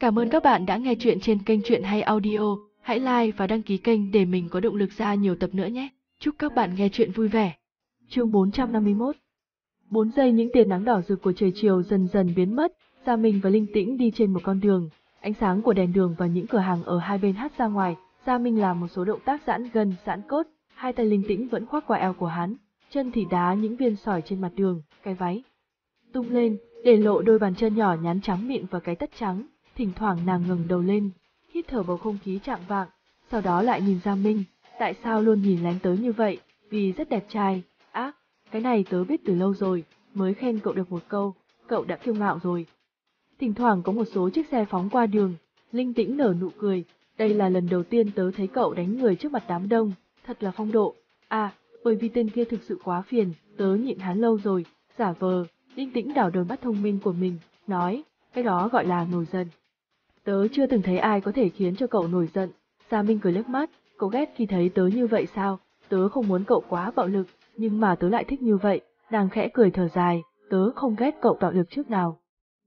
Cảm ơn các bạn đã nghe chuyện trên kênh Chuyện Hay Audio. Hãy like và đăng ký kênh để mình có động lực ra nhiều tập nữa nhé. Chúc các bạn nghe chuyện vui vẻ. Chương 451 4 giây những tia nắng đỏ rực của trời chiều dần dần biến mất, Gia Minh và Linh Tĩnh đi trên một con đường. Ánh sáng của đèn đường và những cửa hàng ở hai bên hắt ra ngoài, Gia Minh làm một số động tác giãn gần giãn cốt, hai tay Linh Tĩnh vẫn khoác qua eo của hắn, chân thì đá những viên sỏi trên mặt đường, cái váy tung lên, để lộ đôi bàn chân nhỏ nhắn trắng mịn và cái tất trắng, thỉnh thoảng nàng ngừng đầu lên, hít thở bầu không khí trạng vạng, sau đó lại nhìn Gia Minh, tại sao luôn nhìn lén tớ như vậy, vì rất đẹp trai, ác, cái này tớ biết từ lâu rồi, mới khen cậu được một câu, cậu đã kiêu ngạo rồi. Thỉnh thoảng có một số chiếc xe phóng qua đường, linh tĩnh nở nụ cười, đây là lần đầu tiên tớ thấy cậu đánh người trước mặt đám đông, thật là phong độ. À, bởi vì tên kia thực sự quá phiền, tớ nhịn hắn lâu rồi, giả vờ, linh tĩnh đảo đôi mắt thông minh của mình, nói, cái đó gọi là nổi giận. Tớ chưa từng thấy ai có thể khiến cho cậu nổi giận. Gia Minh cười liếc mắt, cậu ghét khi thấy tớ như vậy sao? Tớ không muốn cậu quá bạo lực, nhưng mà tớ lại thích như vậy. Nàng khẽ cười thở dài, tớ không ghét cậu bạo lực trước nào.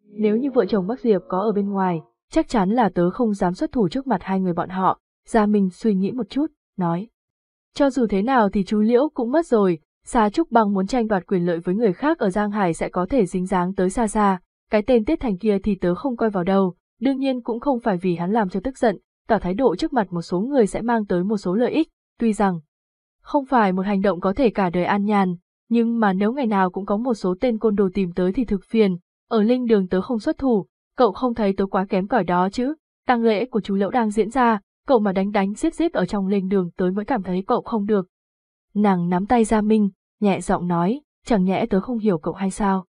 Nếu như vợ chồng Bắc Diệp có ở bên ngoài, chắc chắn là tớ không dám xuất thủ trước mặt hai người bọn họ. Gia Minh suy nghĩ một chút, nói. Cho dù thế nào thì chú Liễu cũng mất rồi, Sa Trúc Băng muốn tranh đoạt quyền lợi với người khác ở Giang Hải sẽ có thể dính dáng tới xa xa, cái tên Tiết Thành kia thì tớ không coi vào đâu, đương nhiên cũng không phải vì hắn làm cho tức giận, tỏ thái độ trước mặt một số người sẽ mang tới một số lợi ích, tuy rằng không phải một hành động có thể cả đời an nhàn, nhưng mà nếu ngày nào cũng có một số tên côn đồ tìm tới thì thực phiền, ở linh đường tớ không xuất thủ, cậu không thấy tớ quá kém cỏi đó chứ, tang lễ của chú Lẫu đang diễn ra, cậu mà đánh đánh giết giết ở trong linh đường tớ mới cảm thấy cậu không được. Nàng nắm tay Gia Minh, nhẹ giọng nói, chẳng nhẽ tớ không hiểu cậu hay sao.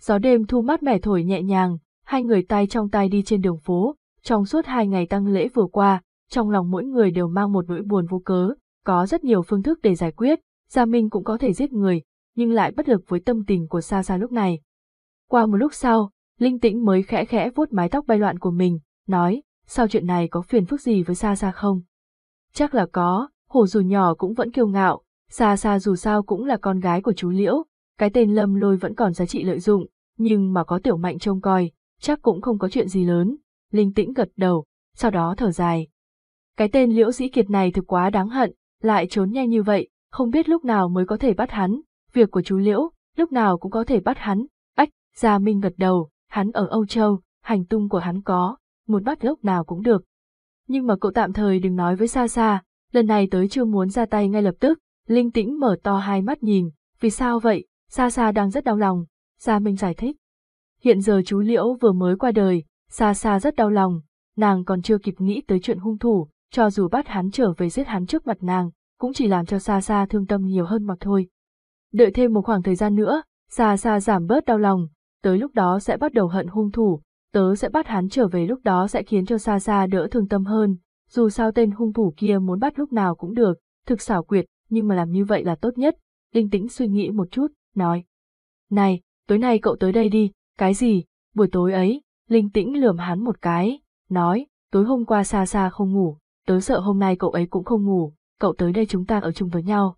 Gió đêm thu mát mẻ thổi nhẹ nhàng, hai người tay trong tay đi trên đường phố, trong suốt hai ngày tăng lễ vừa qua, trong lòng mỗi người đều mang một nỗi buồn vô cớ, có rất nhiều phương thức để giải quyết, Gia Minh cũng có thể giết người, nhưng lại bất lực với tâm tình của Sa Sa lúc này. Qua một lúc sau, Linh Tĩnh mới khẽ khẽ vuốt mái tóc bay loạn của mình, nói, sao chuyện này có phiền phức gì với Sa Sa không? Chắc là có, hổ dù nhỏ cũng vẫn kiêu ngạo, Sa Sa dù sao cũng là con gái của chú Liễu, cái tên Lâm Lôi vẫn còn giá trị lợi dụng, nhưng mà có tiểu mạnh trông coi, chắc cũng không có chuyện gì lớn. Linh tĩnh gật đầu, sau đó thở dài. Cái tên Liễu Dĩ Kiệt này thực quá đáng hận, lại trốn nhanh như vậy, không biết lúc nào mới có thể bắt hắn. Việc của chú Liễu, lúc nào cũng có thể bắt hắn. Ách, Gia Minh gật đầu, hắn ở Âu Châu, hành tung của hắn có, muốn bắt lúc nào cũng được. Nhưng mà cậu tạm thời đừng nói với xa xa, lần này tới chưa muốn ra tay ngay lập tức, Linh tĩnh mở to hai mắt nhìn, vì sao vậy, xa xa đang rất đau lòng, Gia Minh giải thích. Hiện giờ chú Liễu vừa mới qua đời, xa xa rất đau lòng, nàng còn chưa kịp nghĩ tới chuyện hung thủ, cho dù bắt hắn trở về giết hắn trước mặt nàng, cũng chỉ làm cho xa xa thương tâm nhiều hơn mặc thôi. Đợi thêm một khoảng thời gian nữa, xa xa giảm bớt đau lòng, tới lúc đó sẽ bắt đầu hận hung thủ, tớ sẽ bắt hắn trở về lúc đó sẽ khiến cho xa xa đỡ thương tâm hơn, dù sao tên hung thủ kia muốn bắt lúc nào cũng được, thực xảo quyệt, nhưng mà làm như vậy là tốt nhất. Linh tĩnh suy nghĩ một chút, nói. Này, tối nay cậu tới đây đi, cái gì, buổi tối ấy, Linh tĩnh lườm hắn một cái, nói, tối hôm qua xa xa không ngủ, tớ sợ hôm nay cậu ấy cũng không ngủ, cậu tới đây chúng ta ở chung với nhau.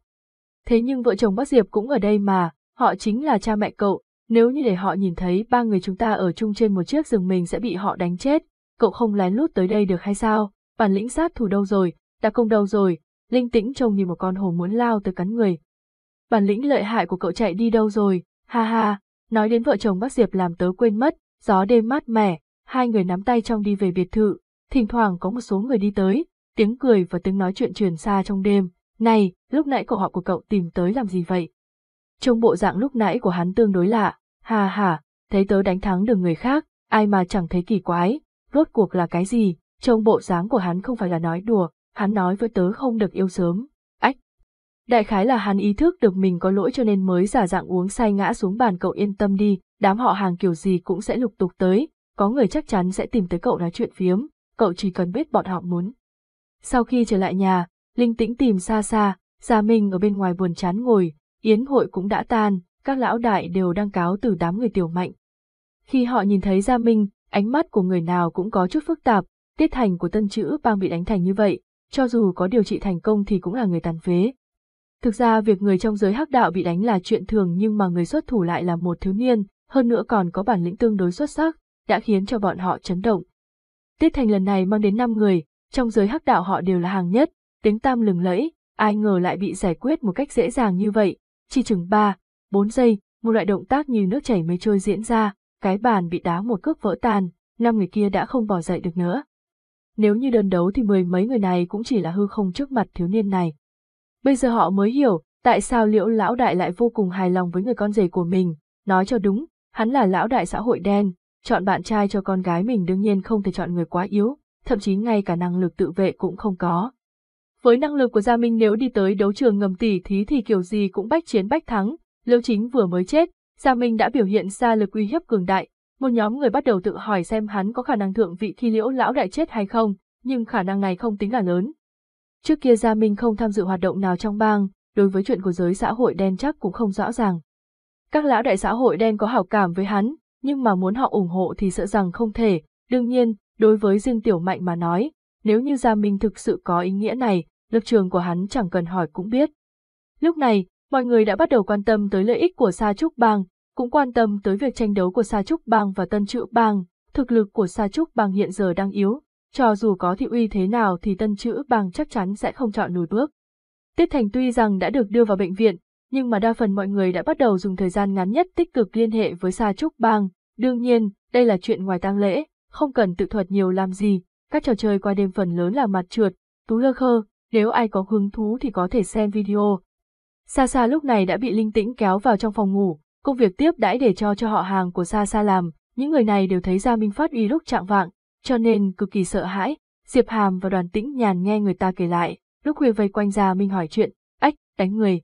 Thế nhưng vợ chồng bác Diệp cũng ở đây mà, họ chính là cha mẹ cậu, nếu như để họ nhìn thấy ba người chúng ta ở chung trên một chiếc giường mình sẽ bị họ đánh chết, cậu không lén lút tới đây được hay sao, bản lĩnh sát thủ đâu rồi, đã công đâu rồi, linh tĩnh trông như một con hổ muốn lao tới cắn người. Bản lĩnh lợi hại của cậu chạy đi đâu rồi, ha ha, nói đến vợ chồng bác Diệp làm tớ quên mất, gió đêm mát mẻ, hai người nắm tay trong đi về biệt thự, thỉnh thoảng có một số người đi tới, tiếng cười và tiếng nói chuyện truyền xa trong đêm, này, lúc nãy cậu họ của cậu tìm tới làm gì vậy? Trông bộ dạng lúc nãy của hắn tương đối lạ, hà hà thấy tớ đánh thắng được người khác, ai mà chẳng thấy kỳ quái, rốt cuộc là cái gì, trông bộ dáng của hắn không phải là nói đùa, hắn nói với tớ không được yêu sớm. Đại khái là hắn ý thức được mình có lỗi cho nên mới giả dạng uống say ngã xuống bàn cậu yên tâm đi, đám họ hàng kiểu gì cũng sẽ lục tục tới, có người chắc chắn sẽ tìm tới cậu nói chuyện phiếm, cậu chỉ cần biết bọn họ muốn. Sau khi trở lại nhà, Linh tĩnh tìm xa xa, Gia Minh ở bên ngoài buồn chán ngồi, yến hội cũng đã tan, các lão đại đều đang cáo từ đám người tiểu mạnh. Khi họ nhìn thấy Gia Minh, ánh mắt của người nào cũng có chút phức tạp, tiết thành của tân chữ bang bị đánh thành như vậy, cho dù có điều trị thành công thì cũng là người tàn phế. Thực ra việc người trong giới hắc đạo bị đánh là chuyện thường nhưng mà người xuất thủ lại là một thiếu niên, hơn nữa còn có bản lĩnh tương đối xuất sắc, đã khiến cho bọn họ chấn động. Tiết Thành lần này mang đến 5 người, trong giới hắc đạo họ đều là hàng nhất, tiếng tam lừng lẫy, ai ngờ lại bị giải quyết một cách dễ dàng như vậy, chỉ chừng 3, 4 giây, một loại động tác như nước chảy mây trôi diễn ra, cái bàn bị đá một cước vỡ tan, năm người kia đã không bỏ dậy được nữa. Nếu như đơn đấu thì mười mấy người này cũng chỉ là hư không trước mặt thiếu niên này. Bây giờ họ mới hiểu, tại sao liễu lão đại lại vô cùng hài lòng với người con rể của mình, nói cho đúng, hắn là lão đại xã hội đen, chọn bạn trai cho con gái mình đương nhiên không thể chọn người quá yếu, thậm chí ngay cả năng lực tự vệ cũng không có. Với năng lực của Gia Minh nếu đi tới đấu trường ngầm tỉ thí thì kiểu gì cũng bách chiến bách thắng, liễu Chính vừa mới chết, Gia Minh đã biểu hiện ra lực uy hiếp cường đại, một nhóm người bắt đầu tự hỏi xem hắn có khả năng thượng vị khi liễu lão đại chết hay không, nhưng khả năng này không tính là lớn. Trước kia Gia Minh không tham dự hoạt động nào trong bang, đối với chuyện của giới xã hội đen chắc cũng không rõ ràng. Các lão đại xã hội đen có hảo cảm với hắn, nhưng mà muốn họ ủng hộ thì sợ rằng không thể, đương nhiên, đối với riêng tiểu mạnh mà nói, nếu như Gia Minh thực sự có ý nghĩa này, lập trường của hắn chẳng cần hỏi cũng biết. Lúc này, mọi người đã bắt đầu quan tâm tới lợi ích của Sa Trúc Bang, cũng quan tâm tới việc tranh đấu của Sa Trúc Bang và Tân Trự Bang, thực lực của Sa Trúc Bang hiện giờ đang yếu, cho dù có thị uy thế nào thì Tân Chữ Bang chắc chắn sẽ không chọn lùi bước. Tiết Thành tuy rằng đã được đưa vào bệnh viện, nhưng mà đa phần mọi người đã bắt đầu dùng thời gian ngắn nhất tích cực liên hệ với Sa Trúc Bang, đương nhiên, đây là chuyện ngoài tang lễ, không cần tự thuật nhiều làm gì, các trò chơi qua đêm phần lớn là mặt trượt, tú lơ khơ, nếu ai có hứng thú thì có thể xem video. Sa Sa lúc này đã bị Linh Tĩnh kéo vào trong phòng ngủ, công việc tiếp đãi để cho cho họ hàng của Sa Sa làm, những người này đều thấy Gia Minh phát uy lúc trạng vạng, cho nên cực kỳ sợ hãi. Diệp Hàm và đoàn tĩnh nhàn nghe người ta kể lại, lúc khuya vây quanh Gia Minh hỏi chuyện, ách, đánh người.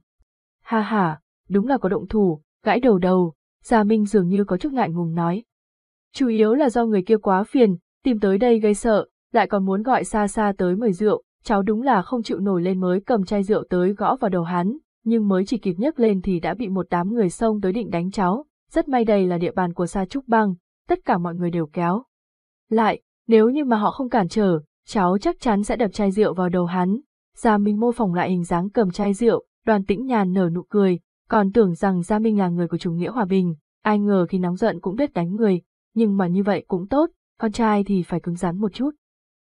Ha ha, đúng là có động thủ, gãi đầu đầu, Gia Minh dường như có chút ngại ngùng nói. Chủ yếu là do người kia quá phiền, tìm tới đây gây sợ, lại còn muốn gọi xa xa tới mời rượu, cháu đúng là không chịu nổi lên mới cầm chai rượu tới gõ vào đầu hắn, nhưng mới chỉ kịp nhấc lên thì đã bị một đám người xông tới định đánh cháu, rất may đây là địa bàn của Sa Trúc Bang, tất cả mọi người đều kéo. Lại, nếu như mà họ không cản trở, cháu chắc chắn sẽ đập chai rượu vào đầu hắn. Gia Minh mô phỏng lại hình dáng cầm chai rượu, đoàn tĩnh nhàn nở nụ cười, còn tưởng rằng Gia Minh là người của chủ nghĩa hòa bình, ai ngờ khi nóng giận cũng biết đánh người, nhưng mà như vậy cũng tốt, con trai thì phải cứng rắn một chút.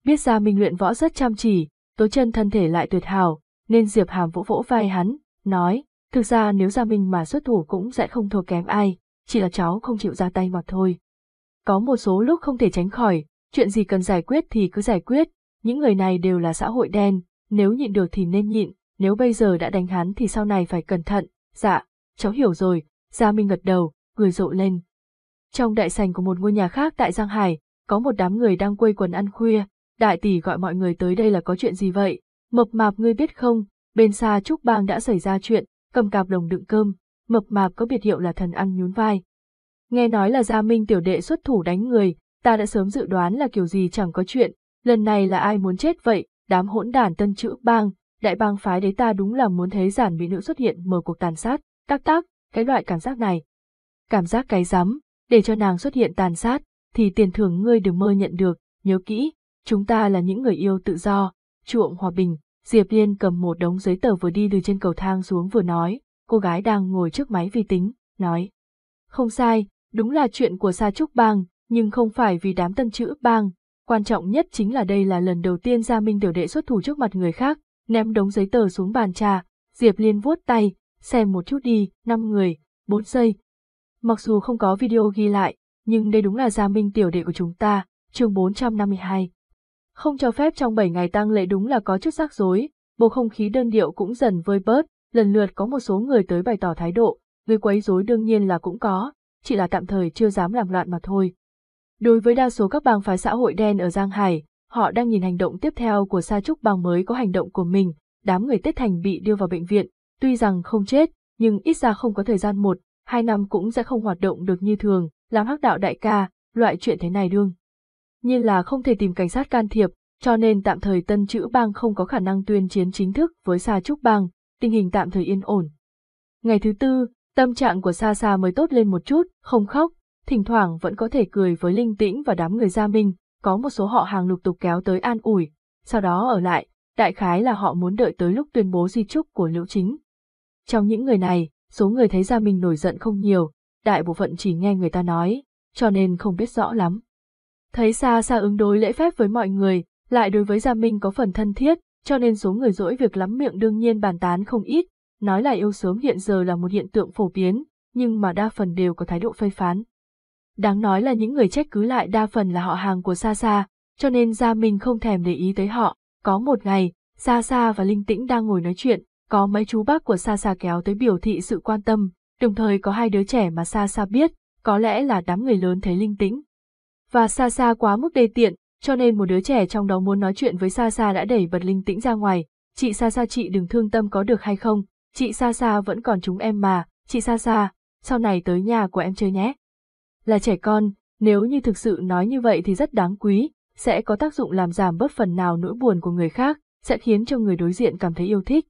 Biết Gia Minh luyện võ rất chăm chỉ, tố chân thân thể lại tuyệt hảo, nên Diệp Hàm vỗ vỗ vai hắn, nói, thực ra nếu Gia Minh mà xuất thủ cũng sẽ không thua kém ai, chỉ là cháu không chịu ra tay mà thôi. Có một số lúc không thể tránh khỏi, chuyện gì cần giải quyết thì cứ giải quyết, những người này đều là xã hội đen, nếu nhịn được thì nên nhịn, nếu bây giờ đã đánh hắn thì sau này phải cẩn thận, dạ, cháu hiểu rồi, Gia Minh gật đầu, người rộ lên. Trong đại sành của một ngôi nhà khác tại Giang Hải, có một đám người đang quây quần ăn khuya, đại tỷ gọi mọi người tới đây là có chuyện gì vậy, mập mạp ngươi biết không, bên xa Trúc Bang đã xảy ra chuyện, cầm cạp đồng đựng cơm, mập mạp có biệt hiệu là thần ăn nhún vai. Nghe nói là Gia Minh tiểu đệ xuất thủ đánh người, ta đã sớm dự đoán là kiểu gì chẳng có chuyện, lần này là ai muốn chết vậy, đám hỗn đản tân chữ bang, đại bang phái đấy ta đúng là muốn thấy giản mỹ nữ xuất hiện mở cuộc tàn sát, tác tác, cái loại cảm giác này. Cảm giác cái rắm, để cho nàng xuất hiện tàn sát, thì tiền thưởng ngươi đừng mơ nhận được, nhớ kỹ, chúng ta là những người yêu tự do, chuộng hòa bình. Diệp Liên cầm một đống giấy tờ vừa đi từ trên cầu thang xuống vừa nói, cô gái đang ngồi trước máy vi tính, nói. Không sai, đúng là chuyện của Sa Trúc Bang, nhưng không phải vì đám tân chữ bang, quan trọng nhất chính là đây là lần đầu tiên Gia Minh tiểu đệ xuất thủ trước mặt người khác, ném đống giấy tờ xuống bàn trà, Diệp Liên vuốt tay, xem một chút đi, năm người, bốn giây. Mặc dù không có video ghi lại, nhưng đây đúng là Gia Minh tiểu đệ của chúng ta, chương 452. Không cho phép trong 7 ngày tang lễ đúng là có chút rắc rối, bầu không khí đơn điệu cũng dần vơi bớt, lần lượt có một số người tới bày tỏ thái độ, người quấy rối đương nhiên là cũng có, chỉ là tạm thời chưa dám làm loạn mà thôi. Đối với đa số các bang phái xã hội đen ở Giang Hải, họ đang nhìn hành động tiếp theo của Sa Trúc bang mới có hành động của mình, đám người Tết Thành bị đưa vào bệnh viện, tuy rằng không chết, nhưng ít ra không có thời gian một, hai năm cũng sẽ không hoạt động được như thường, làm hắc đạo đại ca, loại chuyện thế này đương. Nhiên là không thể tìm cảnh sát can thiệp, cho nên tạm thời tân chữ bang không có khả năng tuyên chiến chính thức với Sa Trúc bang, tình hình tạm thời yên ổn. Ngày thứ tư, tâm trạng của Sa Sa mới tốt lên một chút, không khóc, thỉnh thoảng vẫn có thể cười với linh tĩnh và đám người gia minh, có một số họ hàng lục tục kéo tới an ủi, sau đó ở lại, đại khái là họ muốn đợi tới lúc tuyên bố di trúc của Liễu Chính. Trong những người này, số người thấy Gia Minh nổi giận không nhiều, đại bộ phận chỉ nghe người ta nói, cho nên không biết rõ lắm. Thấy xa xa ứng đối lễ phép với mọi người, lại đối với Gia Minh có phần thân thiết, cho nên số người dỗi việc lắm miệng đương nhiên bàn tán không ít, nói là yêu sớm hiện giờ là một hiện tượng phổ biến, nhưng mà đa phần đều có thái độ phê phán. Đáng nói là những người trách cứ lại đa phần là họ hàng của Sa Sa, cho nên Gia Minh không thèm để ý tới họ. Có một ngày, Sa Sa và Linh Tĩnh đang ngồi nói chuyện, có mấy chú bác của Sa Sa kéo tới biểu thị sự quan tâm, đồng thời có hai đứa trẻ mà Sa Sa biết, có lẽ là đám người lớn thấy Linh Tĩnh. Và Sa Sa quá mức đê tiện, cho nên một đứa trẻ trong đó muốn nói chuyện với Sa Sa đã đẩy bật Linh Tĩnh ra ngoài, chị Sa Sa chị đừng thương tâm có được hay không, chị Sa Sa vẫn còn chúng em mà, chị Sa Sa, sau này tới nhà của em chơi nhé. Là trẻ con, nếu như thực sự nói như vậy thì rất đáng quý, sẽ có tác dụng làm giảm bớt phần nào nỗi buồn của người khác, sẽ khiến cho người đối diện cảm thấy yêu thích.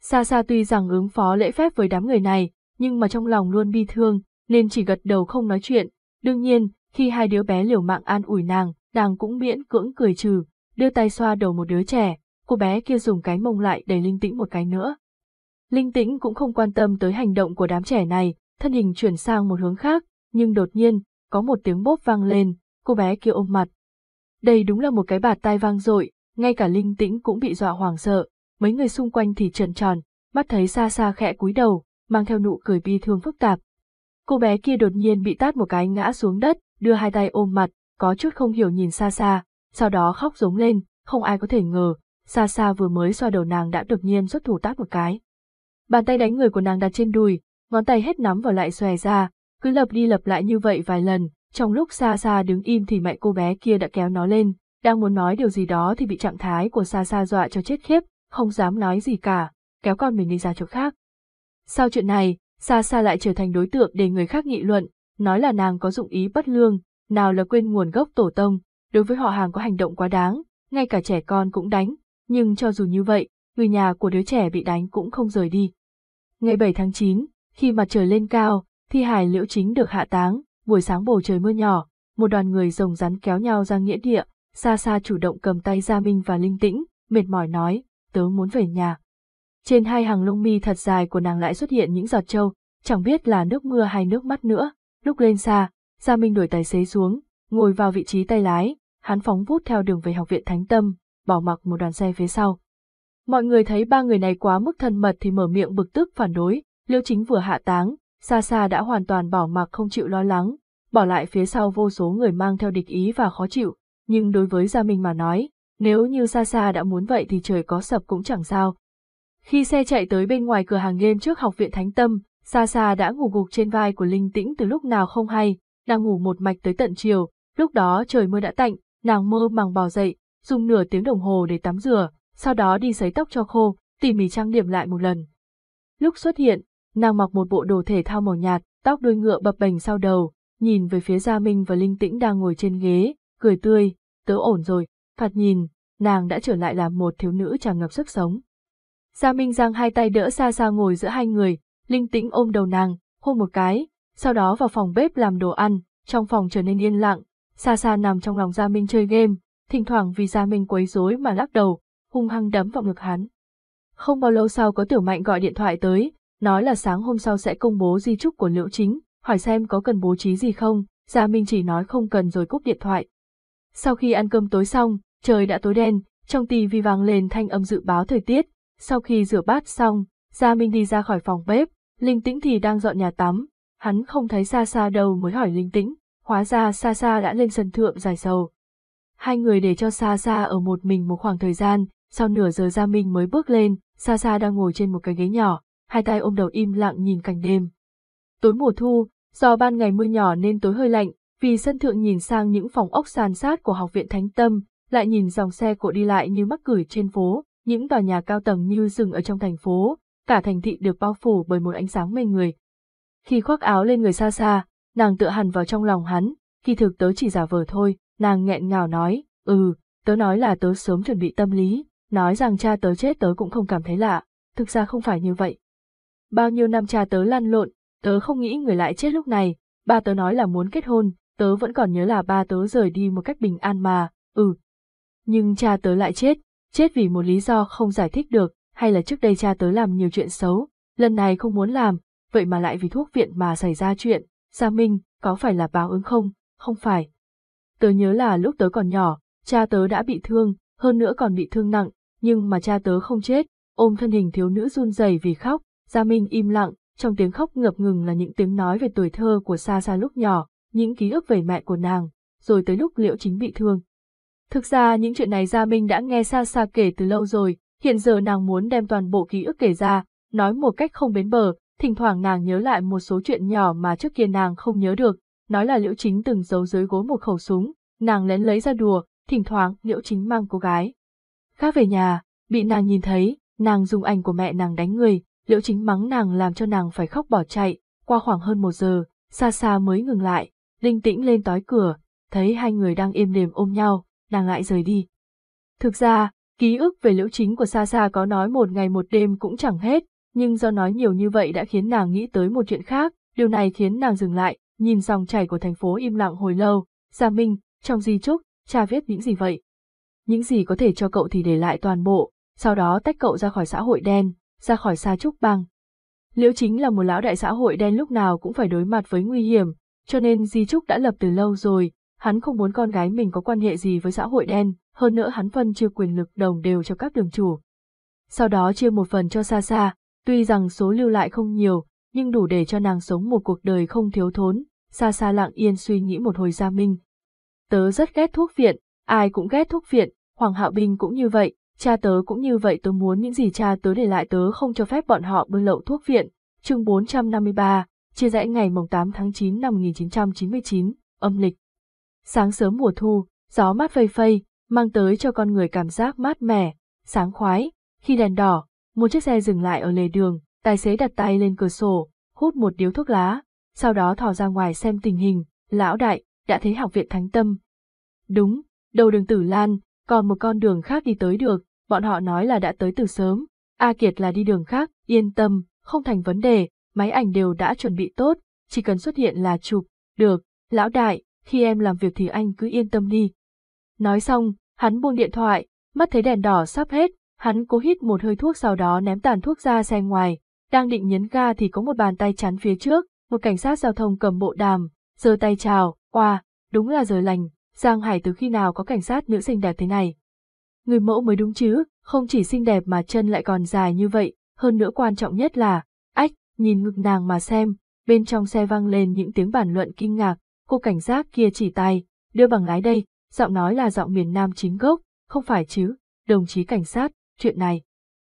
Sa Sa tuy rằng ứng phó lễ phép với đám người này, nhưng mà trong lòng luôn bi thương, nên chỉ gật đầu không nói chuyện. Đương nhiên, khi hai đứa bé liều mạng an ủi nàng, nàng cũng miễn cưỡng cười trừ, đưa tay xoa đầu một đứa trẻ, cô bé kia dùng cái mông lại đầy linh tĩnh một cái nữa. Linh tĩnh cũng không quan tâm tới hành động của đám trẻ này, thân hình chuyển sang một hướng khác, nhưng đột nhiên, có một tiếng bốp vang lên, cô bé kia ôm mặt. Đây đúng là một cái bạt tai vang dội, ngay cả linh tĩnh cũng bị dọa hoảng sợ, mấy người xung quanh thì trần tròn, mắt thấy xa xa khẽ cúi đầu, mang theo nụ cười bi thương phức tạp. Cô bé kia đột nhiên bị tát một cái ngã xuống đất, đưa hai tay ôm mặt, có chút không hiểu nhìn xa xa, sau đó khóc giống lên, không ai có thể ngờ, xa xa vừa mới xoa đầu nàng đã đột nhiên xuất thủ tát một cái. Bàn tay đánh người của nàng đặt trên đùi, ngón tay hết nắm vào lại xòe ra, cứ lập đi lập lại như vậy vài lần, trong lúc xa xa đứng im thì mẹ cô bé kia đã kéo nó lên, đang muốn nói điều gì đó thì bị trạng thái của xa xa dọa cho chết khiếp, không dám nói gì cả, kéo con mình đi ra chỗ khác. Sau chuyện này, xa xa lại trở thành đối tượng để người khác nghị luận, nói là nàng có dụng ý bất lương, nào là quên nguồn gốc tổ tông, đối với họ hàng có hành động quá đáng, ngay cả trẻ con cũng đánh, nhưng cho dù như vậy, người nhà của đứa trẻ bị đánh cũng không rời đi. Ngày 7 tháng 9, khi mặt trời lên cao, thi hài liễu chính được hạ táng, buổi sáng bầu trời mưa nhỏ, một đoàn người rồng rắn kéo nhau ra nghĩa địa, xa xa chủ động cầm tay Gia Minh và Linh Tĩnh, mệt mỏi nói, tớ muốn về nhà. Trên hai hàng lông mi thật dài của nàng lại xuất hiện những giọt trâu, chẳng biết là nước mưa hay nước mắt nữa. Lúc lên xa, Gia Minh đuổi tài xế xuống, ngồi vào vị trí tay lái, hắn phóng vút theo đường về học viện Thánh Tâm, bỏ mặc một đoàn xe phía sau. Mọi người thấy ba người này quá mức thân mật thì mở miệng bực tức phản đối, Liêu Chính vừa hạ táng, xa xa đã hoàn toàn bỏ mặc không chịu lo lắng, bỏ lại phía sau vô số người mang theo địch ý và khó chịu, nhưng đối với Gia Minh mà nói, nếu như xa xa đã muốn vậy thì trời có sập cũng chẳng sao. Khi xe chạy tới bên ngoài cửa hàng game trước học viện Thánh Tâm, xa xa đã ngủ gục trên vai của Linh Tĩnh từ lúc nào không hay, đang ngủ một mạch tới tận chiều, lúc đó trời mưa đã tạnh, nàng mơ màng bò dậy, dùng nửa tiếng đồng hồ để tắm rửa, sau đó đi sấy tóc cho khô, tỉ mỉ trang điểm lại một lần. Lúc xuất hiện, nàng mặc một bộ đồ thể thao màu nhạt, tóc đuôi ngựa bập bềnh sau đầu, nhìn về phía Gia Minh và Linh Tĩnh đang ngồi trên ghế, cười tươi, tớ ổn rồi, phạt nhìn, nàng đã trở lại là một thiếu nữ tràn ngập sức sống. Gia Minh giang hai tay đỡ xa xa ngồi giữa hai người, Linh Tĩnh ôm đầu nàng, hôn một cái, sau đó vào phòng bếp làm đồ ăn, trong phòng trở nên yên lặng, xa xa nằm trong lòng Gia Minh chơi game, thỉnh thoảng vì Gia Minh quấy rối mà lắc đầu, hung hăng đấm vào ngực hắn. Không bao lâu sau có tiểu mạnh gọi điện thoại tới, nói là sáng hôm sau sẽ công bố di trúc của Liễu Chính, hỏi xem có cần bố trí gì không, Gia Minh chỉ nói không cần rồi cúp điện thoại. Sau khi ăn cơm tối xong, trời đã tối đen, trong tivi vang lên thanh âm dự báo thời tiết, sau khi rửa bát xong, Gia Minh đi ra khỏi phòng bếp, Linh Tĩnh thì đang dọn nhà tắm, hắn không thấy xa xa đâu mới hỏi Linh Tĩnh, hóa ra xa xa đã lên sân thượng giải sầu. Hai người để cho xa xa ở một mình một khoảng thời gian, sau nửa giờ Gia Minh mới bước lên, xa xa đang ngồi trên một cái ghế nhỏ, hai tay ôm đầu im lặng nhìn cảnh đêm. Tối mùa thu, do ban ngày mưa nhỏ nên tối hơi lạnh, vì sân thượng nhìn sang những phòng ốc sàn sát của học viện Thánh Tâm, lại nhìn dòng xe cộ đi lại như mắc cửi trên phố, những tòa nhà cao tầng như rừng ở trong thành phố, cả thành thị được bao phủ bởi một ánh sáng mê người. Khi khoác áo lên người xa xa, nàng tựa hẳn vào trong lòng hắn, khi thực tớ chỉ giả vờ thôi, nàng nghẹn ngào nói, ừ, tớ nói là tớ sớm chuẩn bị tâm lý, nói rằng cha tớ chết tớ cũng không cảm thấy lạ, thực ra không phải như vậy. Bao nhiêu năm cha tớ lăn lộn, tớ không nghĩ người lại chết lúc này, ba tớ nói là muốn kết hôn, tớ vẫn còn nhớ là ba tớ rời đi một cách bình an mà, ừ. Nhưng cha tớ lại chết, chết vì một lý do không giải thích được, hay là trước đây cha tớ làm nhiều chuyện xấu, lần này không muốn làm, vậy mà lại vì thuốc viện mà xảy ra chuyện, Gia Minh, có phải là báo ứng không? Không phải. tớ nhớ là lúc tớ còn nhỏ, cha tớ đã bị thương, hơn nữa còn bị thương nặng, nhưng mà cha tớ không chết, ôm thân hình thiếu nữ run rẩy vì khóc, Gia Minh im lặng, trong tiếng khóc ngập ngừng là những tiếng nói về tuổi thơ của Sa Sa lúc nhỏ, những ký ức về mẹ của nàng, rồi tới lúc Liễu Chính bị thương. Thực ra những chuyện này Gia Minh đã nghe Sa Sa kể từ lâu rồi, hiện giờ nàng muốn đem toàn bộ ký ức kể ra, nói một cách không bến bờ, thỉnh thoảng nàng nhớ lại một số chuyện nhỏ mà trước kia nàng không nhớ được, nói là Liễu Chính từng giấu dưới gối một khẩu súng, nàng lén lấy ra đùa, thỉnh thoảng Liễu Chính mang cô gái. Khác về nhà, bị nàng nhìn thấy, nàng dùng ảnh của mẹ nàng đánh người, Liễu Chính mắng nàng làm cho nàng phải khóc bỏ chạy, qua khoảng hơn một giờ, xa xa mới ngừng lại, linh tĩnh lên tói cửa, thấy hai người đang êm đềm ôm nhau, nàng lại rời đi. Thực ra, ký ức về liễu chính của Sa Sa có nói một ngày một đêm cũng chẳng hết, nhưng do nói nhiều như vậy đã khiến nàng nghĩ tới một chuyện khác, điều này khiến nàng dừng lại, nhìn dòng chảy của thành phố im lặng hồi lâu, Gia Minh, trong di trúc, cha viết những gì vậy? Những gì có thể cho cậu thì để lại toàn bộ, sau đó tách cậu ra khỏi xã hội đen, ra khỏi Sa Trúc Bang. Liễu chính là một lão đại xã hội đen lúc nào cũng phải đối mặt với nguy hiểm, cho nên Di Trúc đã lập từ lâu rồi, hắn không muốn con gái mình có quan hệ gì với xã hội đen, hơn nữa hắn phân chia quyền lực đồng đều cho các đường chủ. Sau đó chia một phần cho Sa Sa, tuy rằng số lưu lại không nhiều, nhưng đủ để cho nàng sống một cuộc đời không thiếu thốn, Sa Sa lặng yên suy nghĩ một hồi gia minh. Tớ rất ghét thuốc viện, ai cũng ghét thuốc viện, Hoàng Hạo Bình cũng như vậy, cha tớ cũng như vậy tớ muốn những gì cha tớ để lại tớ không cho phép bọn họ buôn lậu thuốc viện. Chương 453, chia rẽ ngày mồng 8 tháng 9 năm 1999, âm lịch. Sáng sớm mùa thu, gió mát phây phây, mang tới cho con người cảm giác mát mẻ, sáng khoái. Khi đèn đỏ, một chiếc xe dừng lại ở lề đường, tài xế đặt tay lên cửa sổ, hút một điếu thuốc lá, sau đó thò ra ngoài xem tình hình, lão đại, đã thấy học viện Thánh Tâm. Đúng, đầu đường Tử Lan, còn một con đường khác đi tới được, bọn họ nói là đã tới từ sớm. A Kiệt là đi đường khác, yên tâm, không thành vấn đề, máy ảnh đều đã chuẩn bị tốt, chỉ cần xuất hiện là chụp, được, lão đại, khi em làm việc thì anh cứ yên tâm đi. Nói xong, hắn buông điện thoại, mắt thấy đèn đỏ sắp hết, hắn cố hít một hơi thuốc sau đó ném tàn thuốc ra xe ngoài, đang định nhấn ga thì có một bàn tay chắn phía trước, một cảnh sát giao thông cầm bộ đàm, giơ tay chào, oa, đúng là giờ lành, Giang Hải từ khi nào có cảnh sát nữ xinh đẹp thế này. Người mẫu mới đúng chứ, không chỉ xinh đẹp mà chân lại còn dài như vậy, hơn nữa quan trọng nhất là, ách, nhìn ngực nàng mà xem, bên trong xe vang lên những tiếng bàn luận kinh ngạc, cô cảnh giác kia chỉ tay, đưa bằng lái đây, giọng nói là giọng miền Nam chính gốc, không phải chứ, đồng chí cảnh sát, chuyện này.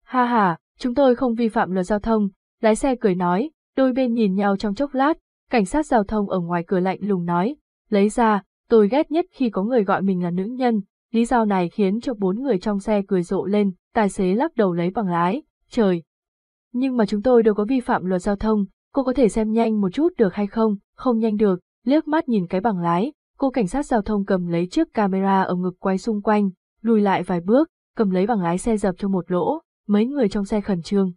Ha ha, chúng tôi không vi phạm luật giao thông, lái xe cười nói, đôi bên nhìn nhau trong chốc lát, cảnh sát giao thông ở ngoài cửa lạnh lùng nói, lấy ra, tôi ghét nhất khi có người gọi mình là nữ nhân, lý do này khiến cho bốn người trong xe cười rộ lên, tài xế lắc đầu lấy bằng lái, trời. Nhưng mà chúng tôi đâu có vi phạm luật giao thông, cô có thể xem nhanh một chút được hay không, không nhanh được, liếc mắt nhìn cái bằng lái, cô cảnh sát giao thông cầm lấy chiếc camera ở ngực quay xung quanh, lùi lại vài bước, cầm lấy bằng lái xe dập cho một lỗ, mấy người trong xe khẩn trương.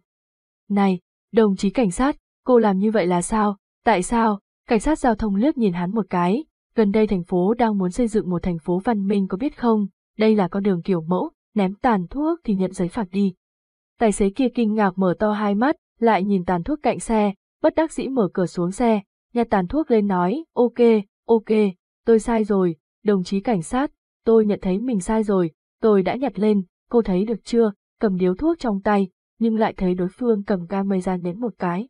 Này, đồng chí cảnh sát, cô làm như vậy là sao, tại sao, cảnh sát giao thông liếc nhìn hắn một cái, gần đây thành phố đang muốn xây dựng một thành phố văn minh có biết không, đây là con đường kiểu mẫu, ném tàn thuốc thì nhận giấy phạt đi. Tài xế kia kinh ngạc mở to hai mắt, lại nhìn tàn thuốc cạnh xe, bất đắc dĩ mở cửa xuống xe, nhặt tàn thuốc lên nói, ok, ok, tôi sai rồi, đồng chí cảnh sát, tôi nhận thấy mình sai rồi, tôi đã nhặt lên, cô thấy được chưa, cầm điếu thuốc trong tay, nhưng lại thấy đối phương cầm camera đến một cái.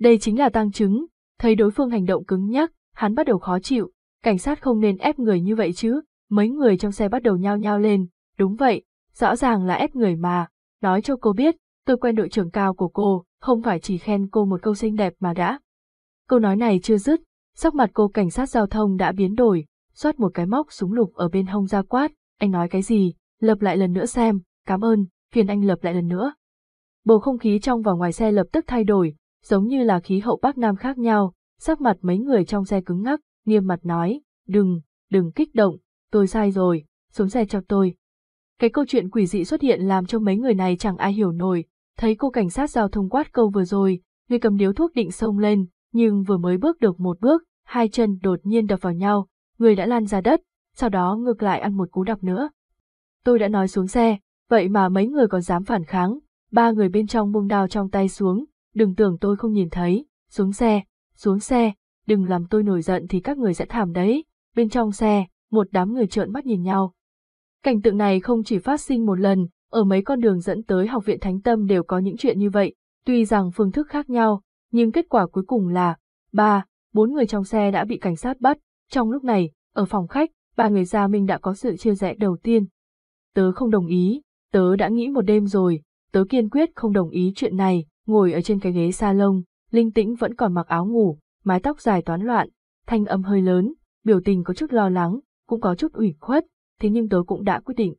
Đây chính là tăng chứng, thấy đối phương hành động cứng nhắc, hắn bắt đầu khó chịu, cảnh sát không nên ép người như vậy chứ, mấy người trong xe bắt đầu nhao nhao lên, đúng vậy, rõ ràng là ép người mà, nói cho cô biết, tôi quen đội trưởng cao của cô, không phải chỉ khen cô một câu xinh đẹp mà đã. Câu nói này chưa dứt, sắc mặt cô cảnh sát giao thông đã biến đổi, xoát một cái móc súng lục ở bên hông ra quát, anh nói cái gì, lập lại lần nữa xem, cảm ơn, phiền anh lập lại lần nữa. Bầu không khí trong và ngoài xe lập tức thay đổi, giống như là khí hậu Bắc Nam khác nhau, sắc mặt mấy người trong xe cứng ngắc, nghiêm mặt nói, đừng, đừng kích động, tôi sai rồi, xuống xe cho tôi. Cái câu chuyện quỷ dị xuất hiện làm cho mấy người này chẳng ai hiểu nổi, thấy cô cảnh sát giao thông quát câu vừa rồi, người cầm điếu thuốc định xông lên, nhưng vừa mới bước được một bước, hai chân đột nhiên đập vào nhau, người đã lan ra đất, sau đó ngược lại ăn một cú đập nữa. Tôi đã nói xuống xe, vậy mà mấy người còn dám phản kháng, ba người bên trong buông đao trong tay xuống, đừng tưởng tôi không nhìn thấy, xuống xe, xuống xe, đừng làm tôi nổi giận thì các người sẽ thảm đấy. Bên trong xe, một đám người trợn mắt nhìn nhau. Cảnh tượng này không chỉ phát sinh một lần, ở mấy con đường dẫn tới học viện Thánh Tâm đều có những chuyện như vậy, tuy rằng phương thức khác nhau, nhưng kết quả cuối cùng là, ba, bốn người trong xe đã bị cảnh sát bắt, trong lúc này, ở phòng khách, ba người Gia Minh đã có sự chia rẽ đầu tiên. Tớ không đồng ý, tớ đã nghĩ một đêm rồi, tớ kiên quyết không đồng ý chuyện này, ngồi ở trên cái ghế salon, linh tĩnh vẫn còn mặc áo ngủ, mái tóc dài toán loạn, thanh âm hơi lớn, biểu tình có chút lo lắng, cũng có chút ủy khuất, thế nhưng tớ cũng đã quyết định.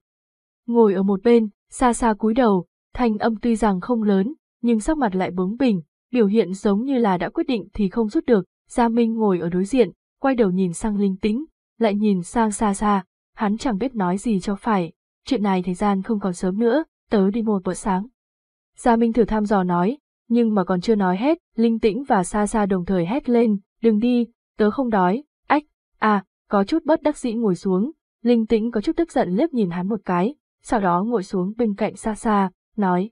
Ngồi ở một bên, xa xa cúi đầu, thanh âm tuy rằng không lớn, nhưng sắc mặt lại bướng bỉnh, biểu hiện giống như là đã quyết định thì không rút được, Gia Minh ngồi ở đối diện, quay đầu nhìn sang linh tĩnh, lại nhìn sang xa xa, hắn chẳng biết nói gì cho phải, chuyện này thời gian không còn sớm nữa, tớ đi một bữa sáng. Gia Minh thử thăm dò nói, nhưng mà còn chưa nói hết, linh tĩnh và sa sa đồng thời hét lên, đừng đi, tớ không đói, ách, à, có chút bất đắc dĩ ngồi xuống, linh tĩnh có chút tức giận liếc nhìn hắn một cái, sau đó ngồi xuống bên cạnh sa sa, nói.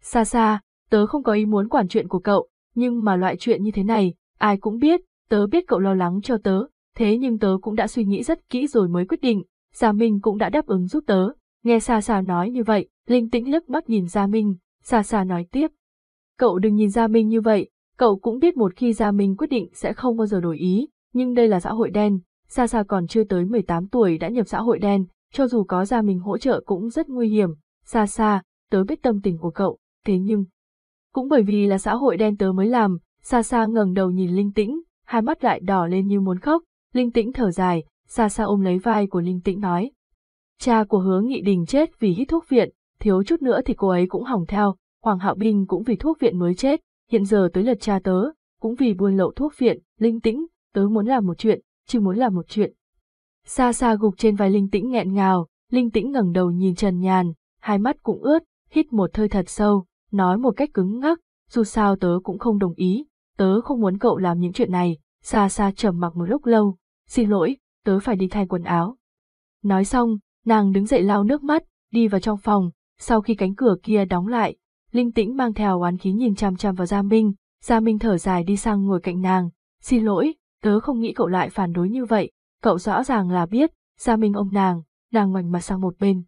sa sa, tớ không có ý muốn quản chuyện của cậu, nhưng mà loại chuyện như thế này, ai cũng biết, tớ biết cậu lo lắng cho tớ, thế nhưng tớ cũng đã suy nghĩ rất kỹ rồi mới quyết định, Gia Minh cũng đã đáp ứng giúp tớ. Nghe Sa Sa nói như vậy, Linh Tĩnh lướt mắt nhìn Gia Minh, Sa Sa nói tiếp. Cậu đừng nhìn Gia Minh như vậy, cậu cũng biết một khi Gia Minh quyết định sẽ không bao giờ đổi ý, nhưng đây là xã hội đen, Sa Sa còn chưa tới 18 tuổi đã nhập xã hội đen, cho dù có Gia Minh hỗ trợ cũng rất nguy hiểm. Sa Sa, tớ biết tâm tình của cậu, thế nhưng... Cũng bởi vì là xã hội đen tớ mới làm, Sa Sa ngẩng đầu nhìn Linh Tĩnh, hai mắt lại đỏ lên như muốn khóc, Linh Tĩnh thở dài, Sa Sa ôm lấy vai của Linh Tĩnh nói. Cha của hứa nghị đình chết vì hít thuốc viện, thiếu chút nữa thì cô ấy cũng hỏng theo, Hoàng Hạo Binh cũng vì thuốc viện mới chết, hiện giờ tới lượt cha tớ, cũng vì buôn lậu thuốc viện, Linh Tĩnh, tớ muốn làm một chuyện, chỉ muốn làm một chuyện. Sa Sa gục trên vai Linh Tĩnh nghẹn ngào, Linh Tĩnh ngẩng đầu nhìn Trần Nhàn, hai mắt cũng ướt, hít một hơi thật sâu, nói một cách cứng ngắc, dù sao tớ cũng không đồng ý, tớ không muốn cậu làm những chuyện này, xa xa trầm mặc một lúc lâu, xin lỗi, tớ phải đi thay quần áo. Nói xong, nàng đứng dậy lau nước mắt, đi vào trong phòng, sau khi cánh cửa kia đóng lại, linh tĩnh mang theo oán khí nhìn chằm chằm vào Gia Minh, Gia Minh thở dài đi sang ngồi cạnh nàng, xin lỗi, tớ không nghĩ cậu lại phản đối như vậy, cậu rõ ràng là biết, Gia Minh ôm nàng, nàng ngoảnh mặt sang một bên.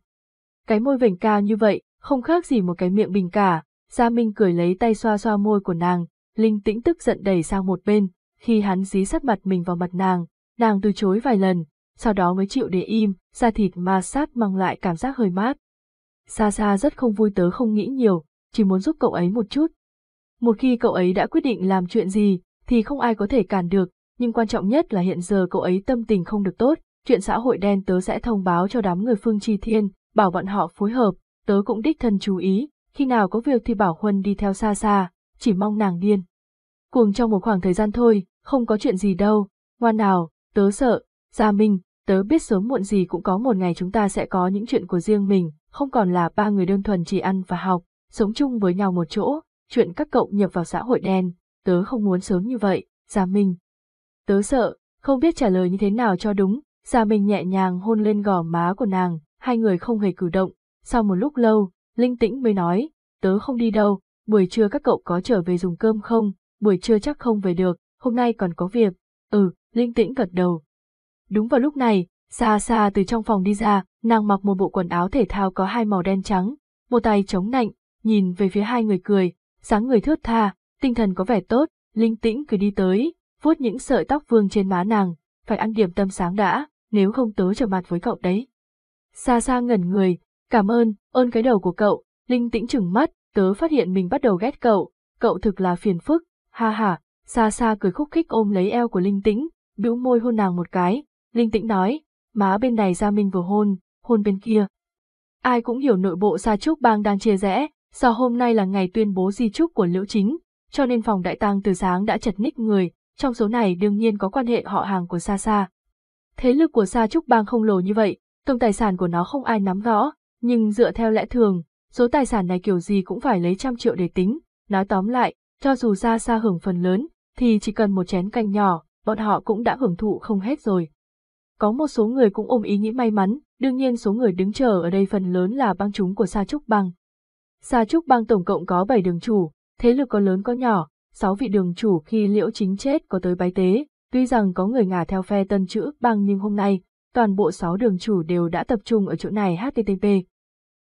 Cái môi vểnh cao như vậy, không khác gì một cái miệng bình cả, Gia Minh cười lấy tay xoa xoa môi của nàng, linh tĩnh tức giận đẩy sang một bên, khi hắn dí sát mặt mình vào mặt nàng, nàng từ chối vài lần, sau đó mới chịu để im, da thịt ma sát mang lại cảm giác hơi mát. Xa xa rất không vui tớ không nghĩ nhiều, chỉ muốn giúp cậu ấy một chút. Một khi cậu ấy đã quyết định làm chuyện gì, thì không ai có thể cản được, nhưng quan trọng nhất là hiện giờ cậu ấy tâm tình không được tốt, chuyện xã hội đen tớ sẽ thông báo cho đám người Phương Chi Thiên, bảo bọn họ phối hợp, tớ cũng đích thân chú ý, khi nào có việc thì bảo Huân đi theo xa xa, chỉ mong nàng điên. Cuồng trong một khoảng thời gian thôi, không có chuyện gì đâu, ngoan nào, tớ sợ, Gia Minh, tớ biết sớm muộn gì cũng có một ngày chúng ta sẽ có những chuyện của riêng mình, không còn là ba người đơn thuần chỉ ăn và học, sống chung với nhau một chỗ, chuyện các cậu nhập vào xã hội đen, tớ không muốn sớm như vậy, Gia Minh. Tớ sợ, không biết trả lời như thế nào cho đúng, Gia Minh nhẹ nhàng hôn lên gò má của nàng, hai người không hề cử động, sau một lúc lâu, Linh Tĩnh mới nói, tớ không đi đâu, buổi trưa các cậu có trở về dùng cơm không, buổi trưa chắc không về được, hôm nay còn có việc. Ừ, Linh Tĩnh gật đầu. Đúng vào lúc này, xa xa từ trong phòng đi ra, nàng mặc một bộ quần áo thể thao có hai màu đen trắng, một tay chống nạnh, nhìn về phía hai người cười, sáng người thướt tha, tinh thần có vẻ tốt, Linh Tĩnh cười đi tới, vuốt những sợi tóc vương trên má nàng, phải ăn điểm tâm sáng đã, nếu không tớ trở mặt với cậu đấy. Xa xa ngẩn người, cảm ơn, ơn cái đầu của cậu, Linh Tĩnh chừng mắt, tớ phát hiện mình bắt đầu ghét cậu, cậu thực là phiền phức, ha ha, xa xa cười khúc khích ôm lấy eo của Linh Tĩnh, bĩu môi hôn nàng một cái, Linh Tĩnh nói, má bên này Gia Minh vừa hôn, hôn bên kia. Ai cũng hiểu nội bộ xa Trúc Bang đang chia rẽ, do hôm nay là ngày tuyên bố di trúc của Liễu Chính, cho nên phòng đại tang từ sáng đã chật ních người, trong số này đương nhiên có quan hệ họ hàng của Sa Sa. Thế lực của Sa Trúc Bang không lồ như vậy, tổng tài sản của nó không ai nắm rõ, nhưng dựa theo lẽ thường, số tài sản này kiểu gì cũng phải lấy trăm triệu để tính, nói tóm lại, cho dù Sa xa hưởng phần lớn, thì chỉ cần một chén canh nhỏ, bọn họ cũng đã hưởng thụ không hết rồi. Có một số người cũng ôm ý nghĩ may mắn, đương nhiên số người đứng chờ ở đây phần lớn là băng chúng của Sa Trúc Bang. Sa Trúc Bang tổng cộng có 7 đường chủ, thế lực có lớn có nhỏ, 6 vị đường chủ khi liễu chính chết có tới bái tế, tuy rằng có người ngả theo phe tân chữ bang nhưng hôm nay, toàn bộ 6 đường chủ đều đã tập trung ở chỗ này HTTP.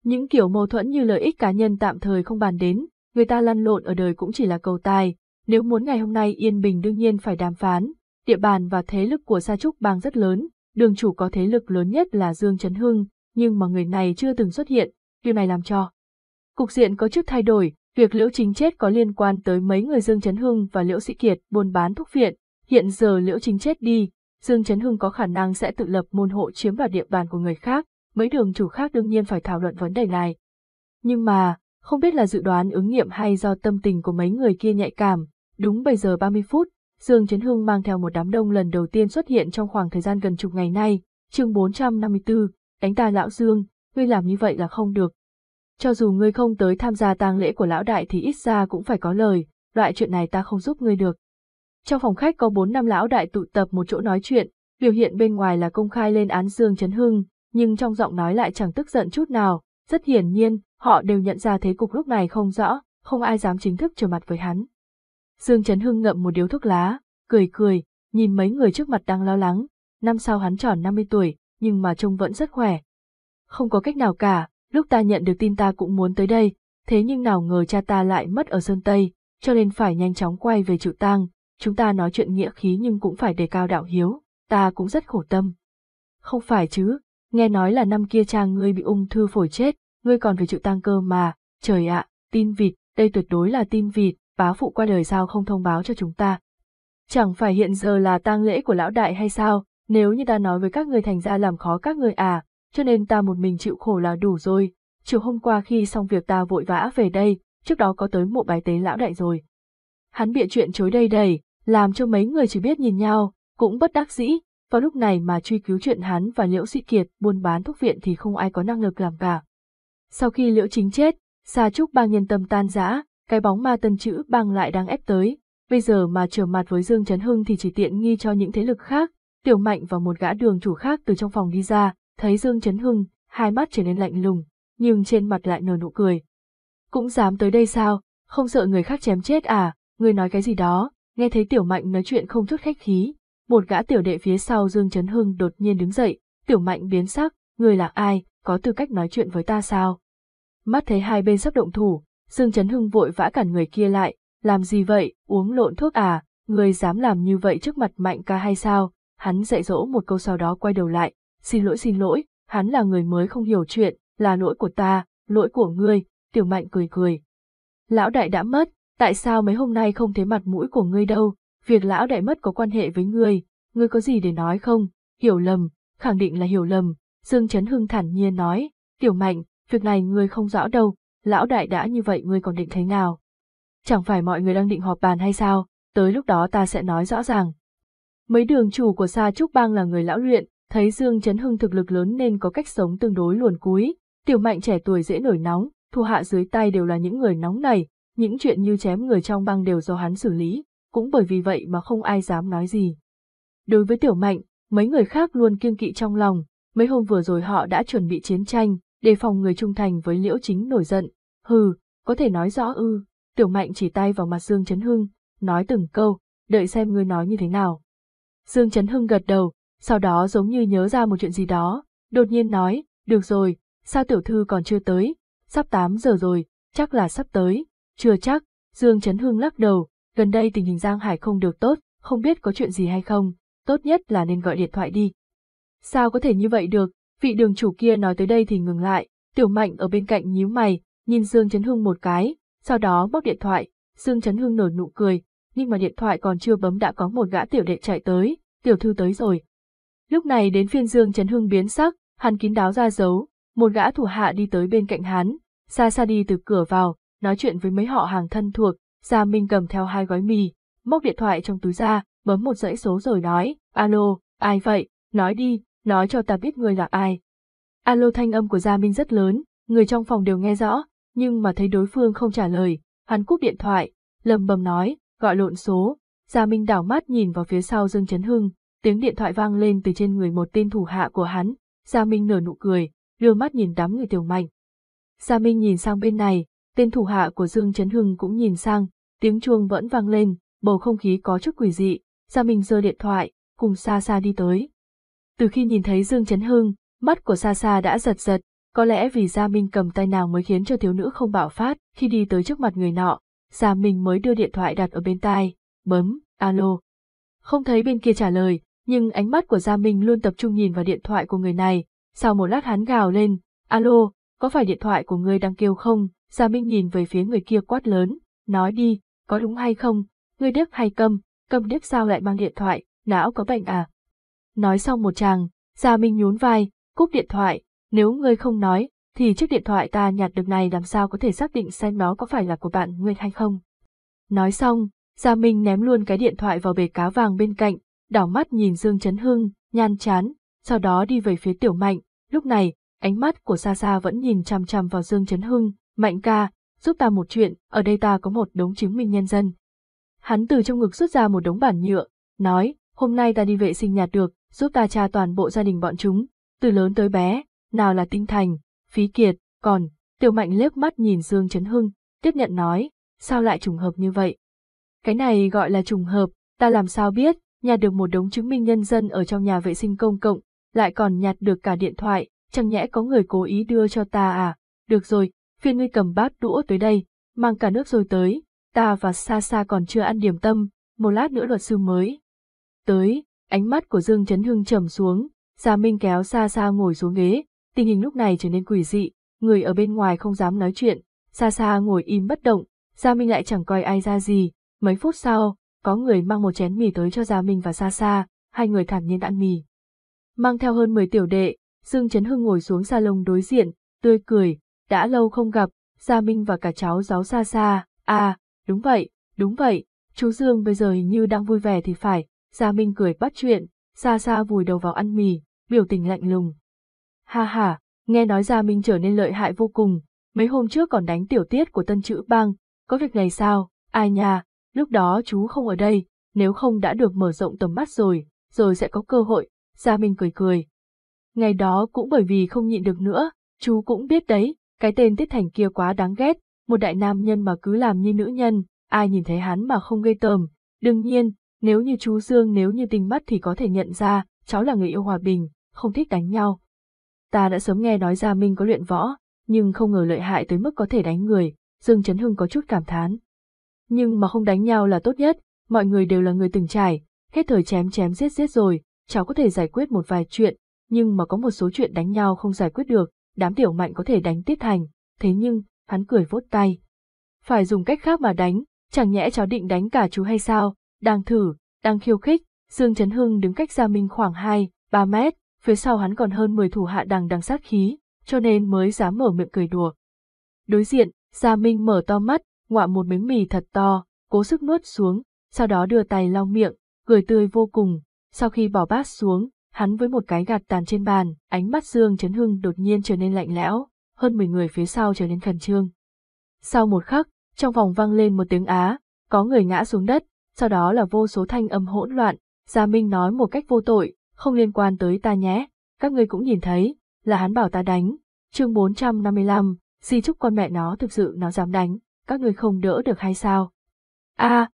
Những kiểu mâu thuẫn như lợi ích cá nhân tạm thời không bàn đến, người ta lăn lộn ở đời cũng chỉ là cầu tài, nếu muốn ngày hôm nay yên bình đương nhiên phải đàm phán, địa bàn và thế lực của Sa Trúc bang rất lớn, đường chủ có thế lực lớn nhất là Dương Trấn Hưng, nhưng mà người này chưa từng xuất hiện, điều này làm cho cục diện có chút thay đổi, việc Liễu Chính chết có liên quan tới mấy người Dương Chấn Hưng và Liễu Sĩ Kiệt buôn bán thuốc viện, hiện giờ Liễu Chính chết đi, Dương Chấn Hưng có khả năng sẽ tự lập môn hộ chiếm đoạt địa bàn của người khác, mấy đường chủ khác đương nhiên phải thảo luận vấn đề này. Nhưng mà, không biết là dự đoán ứng nghiệm hay do tâm tình của mấy người kia nhạy cảm, đúng bây giờ 30 phút, Dương Chấn Hưng mang theo một đám đông lần đầu tiên xuất hiện trong khoảng thời gian gần chục ngày nay, chương 454, đánh ta lão Dương, ngươi làm như vậy là không được. Cho dù ngươi không tới tham gia tang lễ của lão đại thì ít ra cũng phải có lời, loại chuyện này ta không giúp ngươi được. Trong phòng khách có bốn năm lão đại tụ tập một chỗ nói chuyện, biểu hiện bên ngoài là công khai lên án Dương Trấn Hưng, nhưng trong giọng nói lại chẳng tức giận chút nào, rất hiển nhiên, họ đều nhận ra thế cục lúc này không rõ, không ai dám chính thức trở mặt với hắn. Dương Trấn Hưng ngậm một điếu thuốc lá, cười cười, nhìn mấy người trước mặt đang lo lắng, năm sau hắn tròn 50 tuổi, nhưng mà trông vẫn rất khỏe. Không có cách nào cả, lúc ta nhận được tin ta cũng muốn tới đây, thế nhưng nào ngờ cha ta lại mất ở Sơn Tây, cho nên phải nhanh chóng quay về trụ tang, chúng ta nói chuyện nghĩa khí nhưng cũng phải đề cao đạo hiếu, ta cũng rất khổ tâm. Không phải chứ, nghe nói là năm kia cha ngươi bị ung thư phổi chết, ngươi còn về trụ tang cơ mà, trời ạ, tin vịt, đây tuyệt đối là tin vịt, bá phụ qua đời sao không thông báo cho chúng ta. Chẳng phải hiện giờ là tang lễ của lão đại hay sao, nếu như ta nói với các người thành ra làm khó các người à, cho nên ta một mình chịu khổ là đủ rồi. Chiều hôm qua khi xong việc ta vội vã về đây, trước đó có tới mộ bài tế lão đại rồi. Hắn bịa chuyện chối đây đầy, làm cho mấy người chỉ biết nhìn nhau, cũng bất đắc dĩ, vào lúc này mà truy cứu chuyện hắn và Liễu Sĩ Kiệt buôn bán thuốc viện thì không ai có năng lực làm cả. Sau khi Liễu Chính chết, Sa Trúc bang nhân tâm tan rã, cái bóng ma tân chữ bang lại đang ép tới, bây giờ mà trở mặt với Dương Trấn Hưng thì chỉ tiện nghi cho những thế lực khác, Tiểu Mạnh và một gã đường chủ khác từ trong phòng đi ra, thấy Dương Trấn Hưng, hai mắt trở nên lạnh lùng, nhưng trên mặt lại nở nụ cười. Cũng dám tới đây sao, không sợ người khác chém chết à, người nói cái gì đó, nghe thấy Tiểu Mạnh nói chuyện không chút khách khí. Một gã tiểu đệ phía sau Dương Trấn Hưng đột nhiên đứng dậy, Tiểu Mạnh biến sắc, người là ai, có tư cách nói chuyện với ta sao? Mắt thấy hai bên sắp động thủ, Dương Trấn Hưng vội vã cản người kia lại, làm gì vậy, uống lộn thuốc à, người dám làm như vậy trước mặt Mạnh ca hay sao? Hắn dạy dỗ một câu sau đó quay đầu lại, xin lỗi xin lỗi, hắn là người mới không hiểu chuyện, là lỗi của ta, lỗi của ngươi, tiểu mạnh cười cười. Lão đại đã mất, tại sao mấy hôm nay không thấy mặt mũi của ngươi đâu, việc lão đại mất có quan hệ với ngươi, ngươi có gì để nói không, hiểu lầm, khẳng định là hiểu lầm, Dương Trấn Hưng thản nhiên nói, tiểu mạnh, việc này ngươi không rõ đâu, lão đại đã như vậy ngươi còn định thế nào? Chẳng phải mọi người đang định họp bàn hay sao, tới lúc đó ta sẽ nói rõ ràng. Mấy đường chủ của Sa Trúc Bang là người lão luyện, thấy Dương Trấn Hưng thực lực lớn nên có cách sống tương đối luồn cúi, tiểu mạnh trẻ tuổi dễ nổi nóng, thu hạ dưới tay đều là những người nóng này, những chuyện như chém người trong băng đều do hắn xử lý, cũng bởi vì vậy mà không ai dám nói gì. Đối với tiểu mạnh, mấy người khác luôn kiêng kỵ trong lòng, mấy hôm vừa rồi họ đã chuẩn bị chiến tranh, đề phòng người trung thành với liễu chính nổi giận, hừ, có thể nói rõ ư, tiểu mạnh chỉ tay vào mặt Dương Trấn Hưng, nói từng câu, đợi xem ngươi nói như thế nào. Dương Trấn Hưng gật đầu, sau đó giống như nhớ ra một chuyện gì đó, đột nhiên nói, được rồi, sao tiểu thư còn chưa tới, sắp 8 giờ rồi, chắc là sắp tới, chưa chắc, Dương Trấn Hưng lắc đầu, gần đây tình hình Giang Hải không được tốt, không biết có chuyện gì hay không, tốt nhất là nên gọi điện thoại đi. Sao có thể như vậy được, vị đường chủ kia nói tới đây thì ngừng lại, tiểu mạnh ở bên cạnh nhíu mày, nhìn Dương Trấn Hưng một cái, sau đó bóc điện thoại, Dương Trấn Hưng nở nụ cười, nhưng mà điện thoại còn chưa bấm đã có một gã tiểu đệ chạy tới, tiểu thư tới rồi, Lúc này đến phiên Dương Trấn Hưng biến sắc, hắn kín đáo ra dấu, một gã thủ hạ đi tới bên cạnh hắn, xa xa đi từ cửa vào, nói chuyện với mấy họ hàng thân thuộc, Gia Minh cầm theo hai gói mì, móc điện thoại trong túi ra, bấm một dãy số rồi nói, alo, ai vậy, nói đi, nói cho ta biết người là ai. Alo thanh âm của Gia Minh rất lớn, người trong phòng đều nghe rõ, nhưng mà thấy đối phương không trả lời, hắn cúp điện thoại, lầm bầm nói, gọi lộn số, Gia Minh đảo mắt nhìn vào phía sau Dương Trấn Hưng, tiếng điện thoại vang lên từ trên người một tên thủ hạ của hắn, Gia Minh nở nụ cười, đưa mắt nhìn đám người tiểu mạnh. Gia Minh nhìn sang bên này, tên thủ hạ của Dương Trấn Hưng cũng nhìn sang, tiếng chuông vẫn vang lên, bầu không khí có chút quỷ dị, Gia Minh giơ điện thoại, cùng xa xa đi tới. Từ khi nhìn thấy Dương Chấn Hưng, mắt của Sa Sa đã giật giật, có lẽ vì Gia Minh cầm tay nàng mới khiến cho thiếu nữ không bạo phát, khi đi tới trước mặt người nọ, Gia Minh mới đưa điện thoại đặt ở bên tai, bấm, alo. Không thấy bên kia trả lời, nhưng ánh mắt của Gia Minh luôn tập trung nhìn vào điện thoại của người này, sau một lát hắn gào lên, alo, có phải điện thoại của ngươi đang kêu không? Gia Minh nhìn về phía người kia quát lớn, nói đi, có đúng hay không? Ngươi điếc hay câm, câm điếc sao lại mang điện thoại, não có bệnh à? Nói xong một chàng, Gia Minh nhún vai, cúp điện thoại, nếu ngươi không nói, thì chiếc điện thoại ta nhặt được này làm sao có thể xác định xem nó có phải là của bạn ngươi hay không. Nói xong, Gia Minh ném luôn cái điện thoại vào bể cá vàng bên cạnh, đảo mắt nhìn Dương Trấn Hưng, nhan chán, sau đó đi về phía Tiểu Mạnh, lúc này, ánh mắt của Sa Sa vẫn nhìn chằm chằm vào Dương Trấn Hưng, Mạnh ca, giúp ta một chuyện, ở đây ta có một đống chứng minh nhân dân. Hắn từ trong ngực rút ra một đống bản nhựa, nói, hôm nay ta đi vệ sinh nhà được, giúp ta tra toàn bộ gia đình bọn chúng, từ lớn tới bé, nào là Tinh Thành, Phí Kiệt, còn, Tiểu Mạnh liếc mắt nhìn Dương Trấn Hưng, tiếp nhận nói, sao lại trùng hợp như vậy? Cái này gọi là trùng hợp, ta làm sao biết, nhặt được một đống chứng minh nhân dân ở trong nhà vệ sinh công cộng, lại còn nhặt được cả điện thoại, chẳng nhẽ có người cố ý đưa cho ta à? Được rồi, phiên ngươi cầm bát đũa tới đây, mang cả nước rồi tới, ta và xa xa còn chưa ăn điểm tâm, một lát nữa luật sư mới. Tới, ánh mắt của Dương Trấn Hưng trầm xuống, Gia Minh kéo xa xa ngồi xuống ghế, tình hình lúc này trở nên quỷ dị, người ở bên ngoài không dám nói chuyện, xa xa ngồi im bất động, Gia Minh lại chẳng coi ai ra gì, mấy phút sau, có người mang một chén mì tới cho Gia Minh và xa xa, hai người thản nhiên ăn mì. Mang theo hơn 10 tiểu đệ, Dương Trấn Hưng ngồi xuống salon đối diện, tươi cười, đã lâu không gặp, Gia Minh và cả cháu giáo xa xa, à, đúng vậy, đúng vậy, chú Dương bây giờ hình như đang vui vẻ thì phải, Gia Minh cười bắt chuyện, xa xa vùi đầu vào ăn mì, biểu tình lạnh lùng. Ha ha, nghe nói Gia Minh trở nên lợi hại vô cùng, mấy hôm trước còn đánh tiểu tiết của tân chữ bang, có việc này sao, ai nha, lúc đó chú không ở đây, nếu không đã được mở rộng tầm mắt rồi, rồi sẽ có cơ hội, Gia Minh cười cười. Ngày đó cũng bởi vì không nhịn được nữa, chú cũng biết đấy, cái tên Tiết Thành kia quá đáng ghét, một đại nam nhân mà cứ làm như nữ nhân, ai nhìn thấy hắn mà không gây tờm, Đương nhiên, nếu như chú Dương nếu như tinh mắt thì có thể nhận ra, cháu là người yêu hòa bình, không thích đánh nhau. Ta đã sớm nghe nói Gia Minh có luyện võ, nhưng không ngờ lợi hại tới mức có thể đánh người, Dương Trấn Hưng có chút cảm thán. Nhưng mà không đánh nhau là tốt nhất, mọi người đều là người từng trải, hết thời chém chém giết giết rồi, cháu có thể giải quyết một vài chuyện, nhưng mà có một số chuyện đánh nhau không giải quyết được, đám tiểu mạnh có thể đánh Tiết Thành, thế nhưng, hắn cười vốt tay. Phải dùng cách khác mà đánh, chẳng nhẽ cháu định đánh cả chú hay sao, đang thử, đang khiêu khích, Dương Trấn Hưng đứng cách Gia Minh khoảng 2, 3 mét, phía sau hắn còn hơn 10 thủ hạ đằng đằng sát khí, cho nên mới dám mở miệng cười đùa. Đối diện, Gia Minh mở to mắt, ngoạ một miếng mì thật to, cố sức nuốt xuống, sau đó đưa tay lau miệng, cười tươi vô cùng, sau khi bỏ bát xuống, hắn với một cái gạt tàn trên bàn, ánh mắt Dương Trấn Hưng đột nhiên trở nên lạnh lẽo, hơn 10 người phía sau trở nên khẩn trương. Sau một khắc, trong vòng vang lên một tiếng á, có người ngã xuống đất, sau đó là vô số thanh âm hỗn loạn, Gia Minh nói một cách vô tội, không liên quan tới ta nhé, các ngươi cũng nhìn thấy, là hắn bảo ta đánh. Chương 455, di chúc con mẹ nó thực sự nó dám đánh, các ngươi không đỡ được hay sao? A,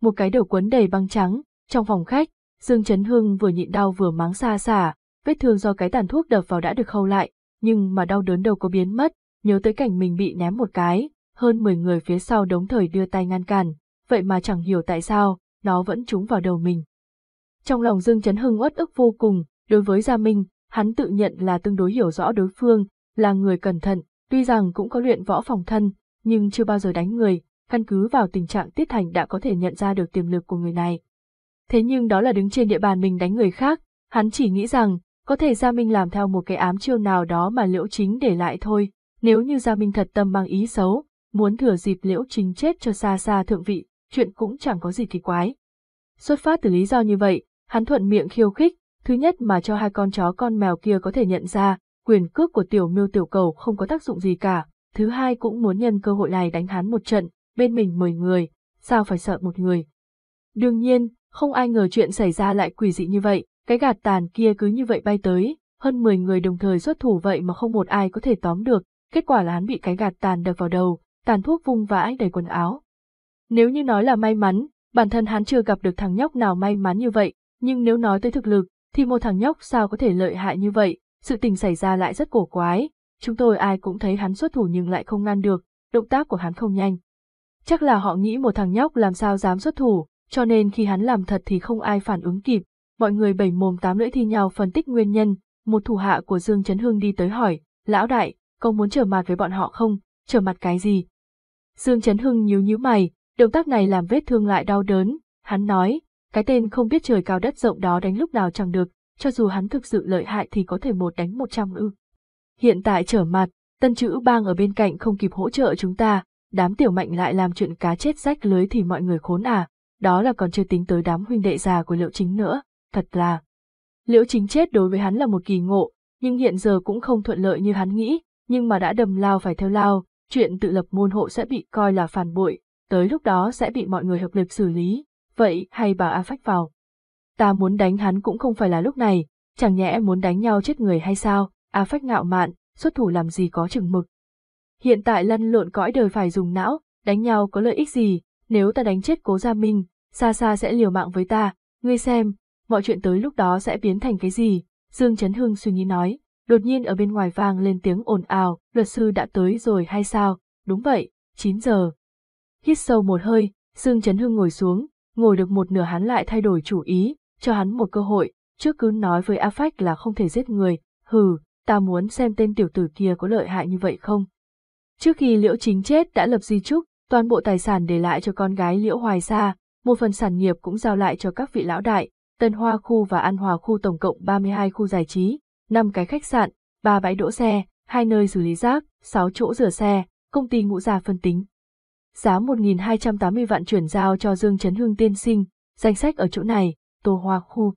một cái đầu quấn đầy băng trắng, trong phòng khách, Dương Trấn Hưng vừa nhịn đau vừa mắng xa xả, vết thương do cái tàn thuốc đập vào đã được khâu lại, nhưng mà đau đớn đâu có biến mất, nhớ tới cảnh mình bị ném một cái, hơn 10 người phía sau đống thời đưa tay ngăn cản, vậy mà chẳng hiểu tại sao, nó vẫn trúng vào đầu mình. Trong lòng Dương Trấn Hưng uất ức vô cùng, đối với Gia Minh, hắn tự nhận là tương đối hiểu rõ đối phương, là người cẩn thận, tuy rằng cũng có luyện võ phòng thân, nhưng chưa bao giờ đánh người, căn cứ vào tình trạng Tiết Thành đã có thể nhận ra được tiềm lực của người này. Thế nhưng đó là đứng trên địa bàn mình đánh người khác, hắn chỉ nghĩ rằng, có thể Gia Minh làm theo một cái ám chiêu nào đó mà Liễu Chính để lại thôi, nếu như Gia Minh thật tâm mang ý xấu, muốn thừa dịp Liễu Chính chết cho xa xa thượng vị, chuyện cũng chẳng có gì kỳ quái. Xuất phát từ lý do như vậy, hắn thuận miệng khiêu khích, thứ nhất mà cho hai con chó con mèo kia có thể nhận ra, quyền cước của tiểu miêu tiểu cầu không có tác dụng gì cả, thứ hai cũng muốn nhân cơ hội này đánh hắn một trận, bên mình mười người, sao phải sợ một người. Đương nhiên, không ai ngờ chuyện xảy ra lại quỷ dị như vậy, cái gạt tàn kia cứ như vậy bay tới, hơn 10 người đồng thời xuất thủ vậy mà không một ai có thể tóm được, kết quả là hắn bị cái gạt tàn đập vào đầu, tàn thuốc vung vãi đầy quần áo. Nếu như nói là may mắn, bản thân hắn chưa gặp được thằng nhóc nào may mắn như vậy, nhưng nếu nói tới thực lực, thì một thằng nhóc sao có thể lợi hại như vậy, sự tình xảy ra lại rất cổ quái, chúng tôi ai cũng thấy hắn xuất thủ nhưng lại không ngăn được, động tác của hắn không nhanh. Chắc là họ nghĩ một thằng nhóc làm sao dám xuất thủ, cho nên khi hắn làm thật thì không ai phản ứng kịp, mọi người bảy mồm tám lưỡi thi nhau phân tích nguyên nhân, một thủ hạ của Dương Trấn Hưng đi tới hỏi, lão đại, có muốn trở mặt với bọn họ không, trở mặt cái gì? Dương Trấn Hưng nhíu nhíu mày, động tác này làm vết thương lại đau đớn, hắn nói, cái tên không biết trời cao đất rộng đó đánh lúc nào chẳng được, cho dù hắn thực sự lợi hại thì có thể một đánh một trăm ư. Hiện tại trở mặt, tân chữ bang ở bên cạnh không kịp hỗ trợ chúng ta, đám tiểu mạnh lại làm chuyện cá chết rách lưới thì mọi người khốn à, đó là còn chưa tính tới đám huynh đệ già của Liễu Chính nữa, thật là. Liễu Chính chết đối với hắn là một kỳ ngộ, nhưng hiện giờ cũng không thuận lợi như hắn nghĩ, nhưng mà đã đầm lao phải theo lao, chuyện tự lập môn hộ sẽ bị coi là phản bội, tới lúc đó sẽ bị mọi người hợp lực xử lý, vậy hay bảo A Phách vào. Ta muốn đánh hắn cũng không phải là lúc này, chẳng nhẽ muốn đánh nhau chết người hay sao, A Phách ngạo mạn, xuất thủ làm gì có chừng mực. Hiện tại lăn lộn cõi đời phải dùng não, đánh nhau có lợi ích gì, nếu ta đánh chết cố gia minh, xa xa sẽ liều mạng với ta, ngươi xem, mọi chuyện tới lúc đó sẽ biến thành cái gì, Dương Trấn Hưng suy nghĩ nói, đột nhiên ở bên ngoài vang lên tiếng ồn ào, luật sư đã tới rồi hay sao, đúng vậy, 9 giờ. Hít sâu một hơi, Dương Trấn Hưng ngồi xuống, ngồi được một nửa hắn lại thay đổi chủ ý, cho hắn một cơ hội, trước cứ nói với A Phách là không thể giết người, hừ, ta muốn xem tên tiểu tử kia có lợi hại như vậy không. Trước khi Liễu Chính chết đã lập di trúc, toàn bộ tài sản để lại cho con gái Liễu Hoài Sa, một phần sản nghiệp cũng giao lại cho các vị lão đại, Tân Hoa khu và An Hòa khu tổng cộng 32 khu giải trí, 5 cái khách sạn, 3 bãi đỗ xe, 2 nơi xử lý rác, 6 chỗ rửa xe, công ty ngũ gia phân tính. Giá 1.280 vạn chuyển giao cho Dương Trấn Hương tiên sinh, danh sách ở chỗ này, Tô Hoa khu.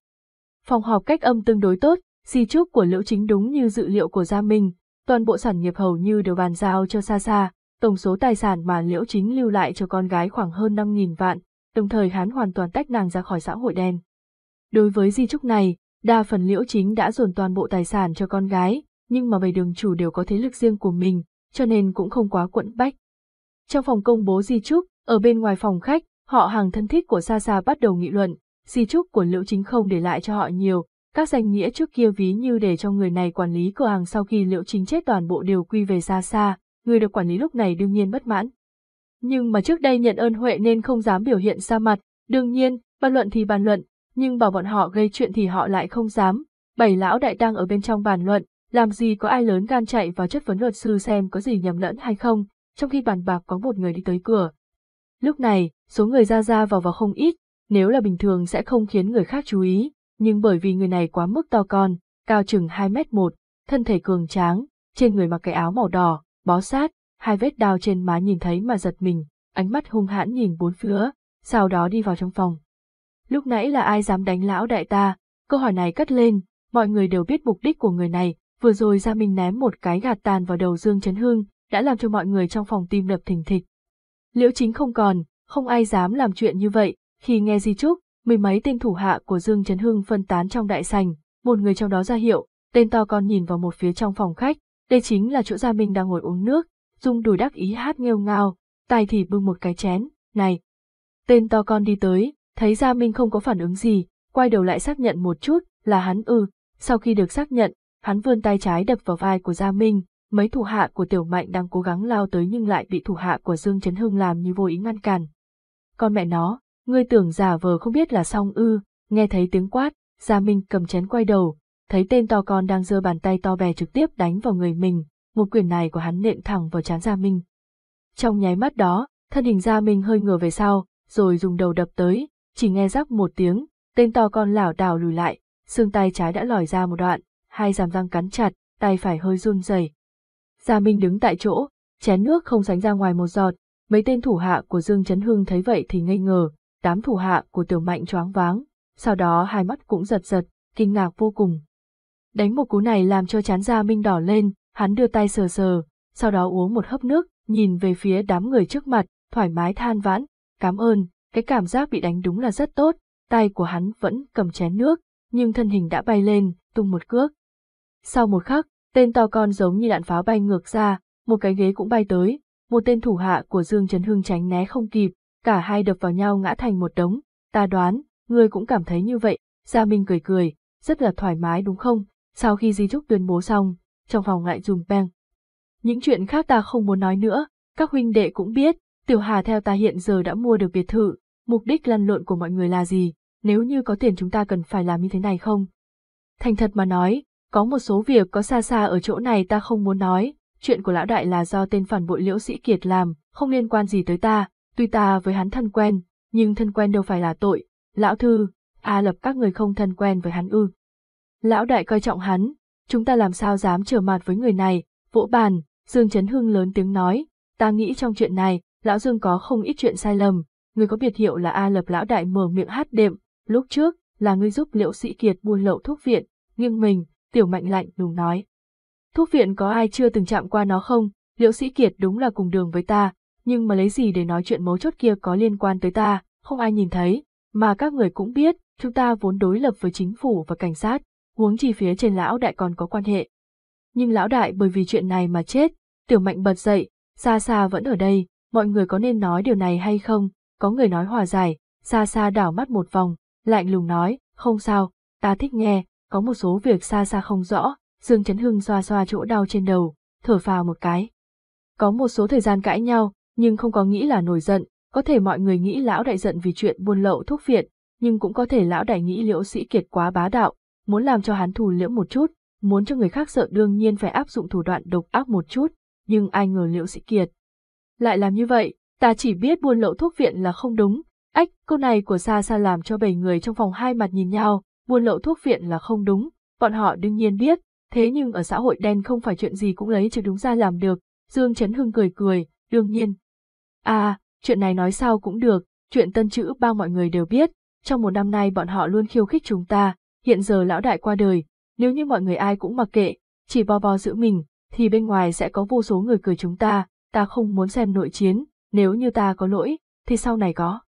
Phòng họp cách âm tương đối tốt, di trúc của Liễu Chính đúng như dự liệu của Gia Minh, toàn bộ sản nghiệp hầu như đều bàn giao cho Sa Sa, tổng số tài sản mà Liễu Chính lưu lại cho con gái khoảng hơn 5.000 vạn, đồng thời hắn hoàn toàn tách nàng ra khỏi xã hội đen. Đối với di trúc này, đa phần Liễu Chính đã dồn toàn bộ tài sản cho con gái, nhưng mà bảy đường chủ đều có thế lực riêng của mình, cho nên cũng không quá quẫn bách. Trong phòng công bố di trúc, ở bên ngoài phòng khách, họ hàng thân thích của Sa Sa bắt đầu nghị luận, di trúc của Liễu Chính không để lại cho họ nhiều, các danh nghĩa trước kia ví như để cho người này quản lý cửa hàng sau khi liệu Chính chết toàn bộ đều quy về Sa xa, người được quản lý lúc này đương nhiên bất mãn. Nhưng mà trước đây nhận ơn huệ nên không dám biểu hiện ra mặt, đương nhiên, bàn luận thì bàn luận, nhưng bảo bọn họ gây chuyện thì họ lại không dám. Bảy lão đại đang ở bên trong bàn luận, làm gì có ai lớn gan chạy vào chất vấn luật sư xem có gì nhầm lẫn hay không, trong khi bàn bạc có một người đi tới cửa. Lúc này, số người ra ra vào vào không ít, nếu là bình thường sẽ không khiến người khác chú ý, nhưng bởi vì người này quá mức to con, cao chừng 2 mét 1, thân thể cường tráng, trên người mặc cái áo màu đỏ, bó sát, hai vết đao trên má nhìn thấy mà giật mình, ánh mắt hung hãn nhìn bốn phía, sau đó đi vào trong phòng. Lúc nãy là ai dám đánh lão đại ta, câu hỏi này cất lên, mọi người đều biết mục đích của người này, vừa rồi Gia Minh ném một cái gạt tàn vào đầu Dương Trấn Hưng, đã làm cho mọi người trong phòng tim đập thình thịch. Liễu chính không còn, không ai dám làm chuyện như vậy, khi nghe di trúc, mười mấy tên thủ hạ của Dương Trấn Hưng phân tán trong đại sành, một người trong đó ra hiệu, tên to con nhìn vào một phía trong phòng khách, đây chính là chỗ Gia Minh đang ngồi uống nước, dung đùi đắc ý hát nghêu ngao, tay thì bưng một cái chén, này. Tên to con đi tới, thấy Gia Minh không có phản ứng gì, quay đầu lại xác nhận một chút, là hắn ư, sau khi được xác nhận, hắn vươn tay trái đập vào vai của Gia Minh, mấy thủ hạ của Tiểu Mạnh đang cố gắng lao tới nhưng lại bị thủ hạ của Dương Trấn Hưng làm như vô ý ngăn cản. Con mẹ nó, ngươi tưởng giả vờ không biết là xong ư, nghe thấy tiếng quát, Gia Minh cầm chén quay đầu, thấy tên to con đang giơ bàn tay to bè trực tiếp đánh vào người mình, một quyền này của hắn nện thẳng vào trán Gia Minh. Trong nháy mắt đó, thân hình Gia Minh hơi ngửa về sau, rồi dùng đầu đập tới, chỉ nghe rắc một tiếng, tên to con lảo đảo lùi lại, xương tay trái đã lòi ra một đoạn, hai ràm răng cắn chặt, tay phải hơi run rẩy. Gia Minh đứng tại chỗ, chén nước không sánh ra ngoài một giọt, mấy tên thủ hạ của Dương Trấn Hưng thấy vậy thì ngây ngờ, đám thủ hạ của Tiểu Mạnh choáng váng, sau đó hai mắt cũng giật giật, kinh ngạc vô cùng. Đánh một cú này làm cho chán da Minh đỏ lên, hắn đưa tay sờ sờ, sau đó uống một hớp nước, nhìn về phía đám người trước mặt, thoải mái than vãn, cảm ơn, cái cảm giác bị đánh đúng là rất tốt, tay của hắn vẫn cầm chén nước, nhưng thân hình đã bay lên, tung một cước. Sau một khắc, tên to con giống như đạn pháo bay ngược ra, một cái ghế cũng bay tới, một tên thủ hạ của Dương Trấn Hưng tránh né không kịp, cả hai đập vào nhau ngã thành một đống, ta đoán, ngươi cũng cảm thấy như vậy, Gia Minh cười cười, rất là thoải mái đúng không? Sau khi di trúc tuyên bố xong, trong phòng lại dùng beng. Những chuyện khác ta không muốn nói nữa, các huynh đệ cũng biết, Tiểu Hà theo ta hiện giờ đã mua được biệt thự, mục đích lăn lộn của mọi người là gì, nếu như có tiền chúng ta cần phải làm như thế này không? Thành thật mà nói, có một số việc có xa xa ở chỗ này ta không muốn nói, chuyện của lão đại là do tên phản bội liễu sĩ kiệt làm, không liên quan gì tới ta, tuy ta với hắn thân quen, nhưng thân quen đâu phải là tội. Lão thư, A lập các người không thân quen với hắn ư. Lão đại coi trọng hắn, chúng ta làm sao dám trở mặt với người này, vỗ bàn, Dương Trấn Hưng lớn tiếng nói, ta nghĩ trong chuyện này, lão Dương có không ít chuyện sai lầm, người có biệt hiệu là A lập lão đại mở miệng hát đệm, lúc trước, là ngươi giúp liệu sĩ kiệt buôn lậu thuốc viện, nghiêng mình, tiểu mạnh lạnh lùng nói. Thuốc viện có ai chưa từng chạm qua nó không, liệu sĩ kiệt đúng là cùng đường với ta, nhưng mà lấy gì để nói chuyện mấu chốt kia có liên quan tới ta, không ai nhìn thấy, mà các người cũng biết, chúng ta vốn đối lập với chính phủ và cảnh sát, huống chi phía trên lão đại còn có quan hệ. Nhưng lão đại bởi vì chuyện này mà chết, tiểu mạnh bật dậy, xa xa vẫn ở đây, mọi người có nên nói điều này hay không, có người nói hòa giải, xa xa đảo mắt một vòng, lạnh lùng nói, không sao, ta thích nghe, có một số việc xa xa không rõ, Dương Trấn Hưng xoa xoa chỗ đau trên đầu, thở phào một cái. Có một số thời gian cãi nhau, nhưng không có nghĩ là nổi giận, có thể mọi người nghĩ lão đại giận vì chuyện buôn lậu thuốc viện, nhưng cũng có thể lão đại nghĩ liễu sĩ kiệt quá bá đạo, muốn làm cho hắn thù liễu một chút, muốn cho người khác sợ đương nhiên phải áp dụng thủ đoạn độc ác một chút, nhưng ai ngờ liễu sĩ kiệt. Lại làm như vậy, ta chỉ biết buôn lậu thuốc viện là không đúng, ách, câu này của xa xa làm cho bảy người trong phòng hai mặt nhìn nhau, buôn lậu thuốc viện là không đúng, bọn họ đương nhiên biết, thế nhưng ở xã hội đen không phải chuyện gì cũng lấy chữ đúng ra làm được, Dương Trấn Hưng cười cười, đương nhiên. À, chuyện này nói sao cũng được, chuyện tân chữ bao mọi người đều biết, trong một năm nay bọn họ luôn khiêu khích chúng ta, hiện giờ lão đại qua đời, nếu như mọi người ai cũng mặc kệ, chỉ bo bo giữ mình, thì bên ngoài sẽ có vô số người cười chúng ta, ta không muốn xem nội chiến, nếu như ta có lỗi, thì sau này có.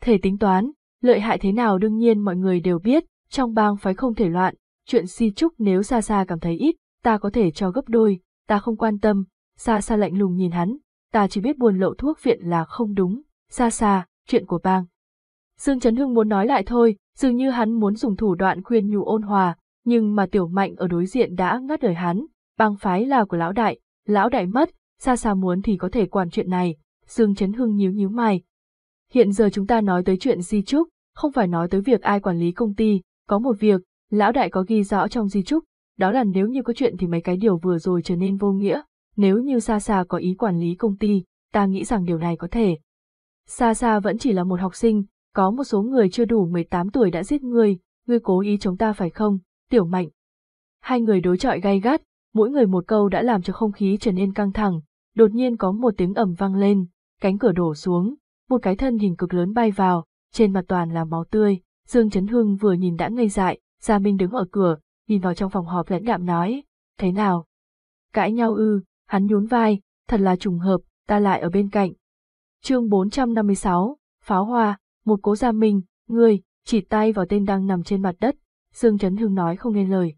Thể tính toán, lợi hại thế nào đương nhiên mọi người đều biết, trong bang phái không thể loạn, chuyện si trúc nếu xa xa cảm thấy ít, ta có thể cho gấp đôi, ta không quan tâm, xa xa lạnh lùng nhìn hắn, ta chỉ biết buồn lậu thuốc viện là không đúng, xa xa, chuyện của bang. Dương Trấn Hưng muốn nói lại thôi, dường như hắn muốn dùng thủ đoạn khuyên nhủ ôn hòa, nhưng mà tiểu mạnh ở đối diện đã ngắt lời hắn, bang phái là của lão đại, lão đại mất, xa xa muốn thì có thể quản chuyện này, Dương Trấn Hưng nhíu nhíu mày. Hiện giờ chúng ta nói tới chuyện di trúc, không phải nói tới việc ai quản lý công ty, có một việc, lão đại có ghi rõ trong di trúc, đó là nếu như có chuyện thì mấy cái điều vừa rồi trở nên vô nghĩa, nếu như Sa Sa có ý quản lý công ty, ta nghĩ rằng điều này có thể. Sa Sa vẫn chỉ là một học sinh, có một số người chưa đủ 18 tuổi đã giết ngươi, ngươi cố ý chống ta phải không, tiểu mạnh. Hai người đối chọi gay gắt, mỗi người một câu đã làm cho không khí trở nên căng thẳng, đột nhiên có một tiếng ầm vang lên, cánh cửa đổ xuống, một cái thân hình cực lớn bay vào, trên mặt toàn là máu tươi, Dương Trấn Hưng vừa nhìn đã ngây dại, Gia Minh đứng ở cửa, nhìn vào trong phòng họp lãnh đạm nói, thế nào? Cãi nhau ư, hắn nhún vai, thật là trùng hợp, ta lại ở bên cạnh. chương 456, Pháo Hoa, một cố Gia Minh, ngươi, chỉ tay vào tên đang nằm trên mặt đất, Dương Trấn Hưng nói không nên lời.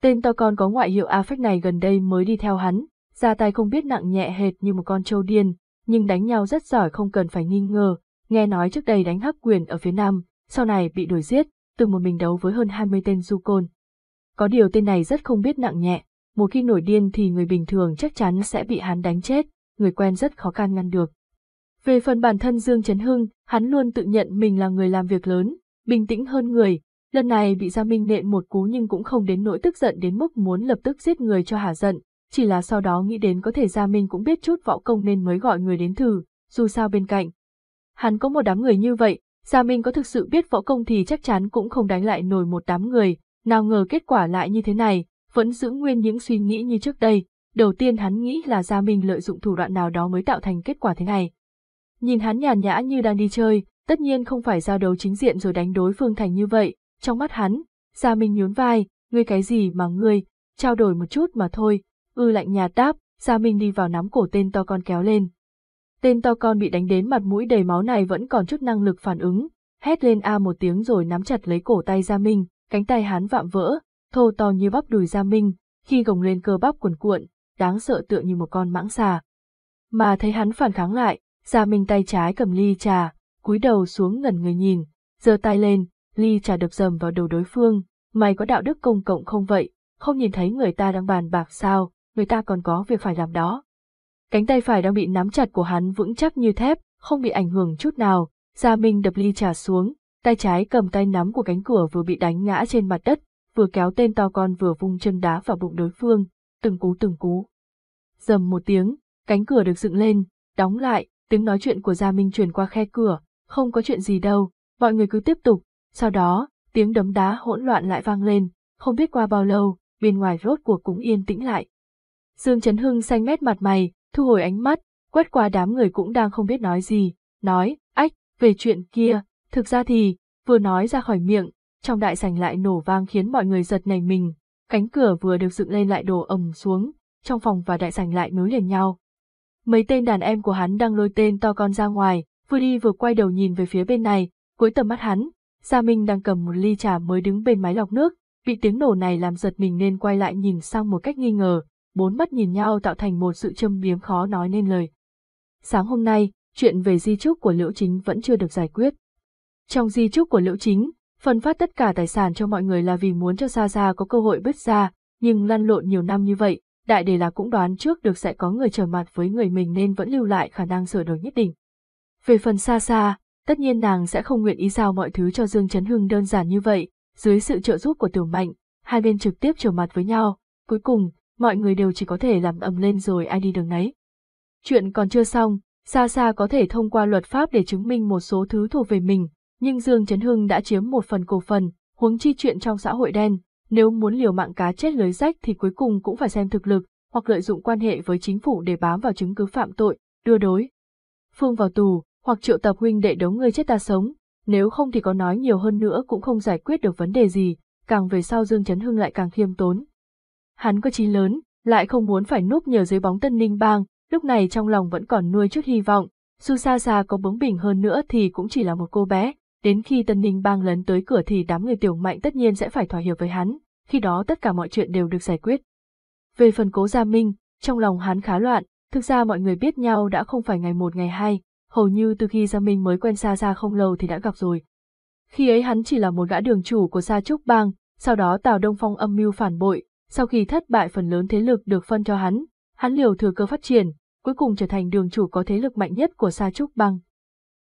Tên to con có ngoại hiệu A Phách này gần đây mới đi theo hắn, ra tay không biết nặng nhẹ hệt như một con trâu điên, nhưng đánh nhau rất giỏi không cần phải nghi ngờ, nghe nói trước đây đánh hắc quyền ở phía Nam, sau này bị đuổi giết, từng một mình đấu với hơn 20 tên du côn. Có điều tên này rất không biết nặng nhẹ, một khi nổi điên thì người bình thường chắc chắn sẽ bị hắn đánh chết, người quen rất khó can ngăn được. Về phần bản thân Dương Trấn Hưng, hắn luôn tự nhận mình là người làm việc lớn, bình tĩnh hơn người, lần này bị Gia Minh nện một cú nhưng cũng không đến nỗi tức giận đến mức muốn lập tức giết người cho hả giận, chỉ là sau đó nghĩ đến có thể Gia Minh cũng biết chút võ công nên mới gọi người đến thử, dù sao bên cạnh. Hắn có một đám người như vậy, Gia Minh có thực sự biết võ công thì chắc chắn cũng không đánh lại nổi một đám người, nào ngờ kết quả lại như thế này, vẫn giữ nguyên những suy nghĩ như trước đây. Đầu tiên hắn nghĩ là Gia Minh lợi dụng thủ đoạn nào đó mới tạo thành kết quả thế này. Nhìn hắn nhàn nhã như đang đi chơi, tất nhiên không phải giao đấu chính diện rồi đánh đối phương thành như vậy, trong mắt hắn, Gia Minh nhún vai, ngươi cái gì mà ngươi, trao đổi một chút mà thôi, ư lạnh nhà đáp, Gia Minh đi vào nắm cổ tên to con kéo lên. Tên to con bị đánh đến mặt mũi đầy máu này vẫn còn chút năng lực phản ứng, hét lên a một tiếng rồi nắm chặt lấy cổ tay Gia Minh, cánh tay hắn vạm vỡ, thô to như bắp đùi Gia Minh, khi gồng lên cơ bắp cuồn cuộn, đáng sợ tựa như một con mãng xà. Mà thấy hắn phản kháng lại, Gia Minh tay trái cầm ly trà, cúi đầu xuống ngẩn người nhìn, giơ tay lên, ly trà đập dầm vào đầu đối phương, mày có đạo đức công cộng không vậy, không nhìn thấy người ta đang bàn bạc sao, người ta còn có việc phải làm đó. Cánh tay phải đang bị nắm chặt của hắn vững chắc như thép, không bị ảnh hưởng chút nào, Gia Minh đập ly trà xuống, tay trái cầm tay nắm của cánh cửa vừa bị đánh ngã trên mặt đất, vừa kéo tên to con vừa vung chân đá vào bụng đối phương, từng cú từng cú. Dầm một tiếng, cánh cửa được dựng lên, đóng lại, tiếng nói chuyện của Gia Minh truyền qua khe cửa, không có chuyện gì đâu, mọi người cứ tiếp tục, sau đó, tiếng đấm đá hỗn loạn lại vang lên, không biết qua bao lâu, bên ngoài rốt cuộc cũng yên tĩnh lại. Dương Trấn Hưng xanh mét mặt mày, thu hồi ánh mắt, quét qua đám người cũng đang không biết nói gì, nói, ách, về chuyện kia, thực ra thì, vừa nói ra khỏi miệng, trong đại sảnh lại nổ vang khiến mọi người giật nảy mình, cánh cửa vừa được dựng lên lại đổ ầm xuống, trong phòng và đại sảnh lại nối liền nhau. Mấy tên đàn em của hắn đang lôi tên to con ra ngoài, vừa đi vừa quay đầu nhìn về phía bên này, cuối tầm mắt hắn, Gia Minh đang cầm một ly trà mới đứng bên máy lọc nước, bị tiếng nổ này làm giật mình nên quay lại nhìn sang một cách nghi ngờ, bốn mắt nhìn nhau tạo thành một sự châm biếm khó nói nên lời. Sáng hôm nay, chuyện về di trúc của Liễu Chính vẫn chưa được giải quyết. Trong di trúc của Liễu Chính, phân phát tất cả tài sản cho mọi người là vì muốn cho Sa Sa có cơ hội bứt ra, nhưng lăn lộn nhiều năm như vậy, đại đề là cũng đoán trước được sẽ có người trở mặt với người mình nên vẫn lưu lại khả năng sửa đổi nhất định. Về phần Sa Sa, tất nhiên nàng sẽ không nguyện ý giao mọi thứ cho Dương Trấn Hưng đơn giản như vậy, dưới sự trợ giúp của Tiểu Mạnh, hai bên trực tiếp trở mặt với nhau, cuối cùng, mọi người đều chỉ có thể làm ầm lên rồi ai đi đường nấy. Chuyện còn chưa xong, xa xa có thể thông qua luật pháp để chứng minh một số thứ thuộc về mình, nhưng Dương Trấn Hưng đã chiếm một phần cổ phần, huống chi chuyện trong xã hội đen, nếu muốn liều mạng cá chết lưới rách thì cuối cùng cũng phải xem thực lực, hoặc lợi dụng quan hệ với chính phủ để bám vào chứng cứ phạm tội, đưa đối. Phương vào tù, hoặc triệu tập huynh đệ đấu người chết ta sống, nếu không thì có nói nhiều hơn nữa cũng không giải quyết được vấn đề gì, càng về sau Dương Trấn Hưng lại càng khiêm tốn. Hắn có chí lớn, lại không muốn phải núp nhờ dưới bóng tân ninh bang, lúc này trong lòng vẫn còn nuôi chút hy vọng, dù xa xa có bướng bỉnh hơn nữa thì cũng chỉ là một cô bé, đến khi tân ninh bang lấn tới cửa thì đám người tiểu mạnh tất nhiên sẽ phải thỏa hiệp với hắn, khi đó tất cả mọi chuyện đều được giải quyết. Về phần cố gia minh, trong lòng hắn khá loạn, thực ra mọi người biết nhau đã không phải ngày một ngày hai, hầu như từ khi Gia Minh mới quen xa Sa không lâu thì đã gặp rồi. Khi ấy hắn chỉ là một gã đường chủ của Sa Trúc Bang, sau đó Tào Đông Phong âm mưu phản bội, sau khi thất bại phần lớn thế lực được phân cho hắn, hắn liều thừa cơ phát triển, cuối cùng trở thành đường chủ có thế lực mạnh nhất của Sa Trúc Bang.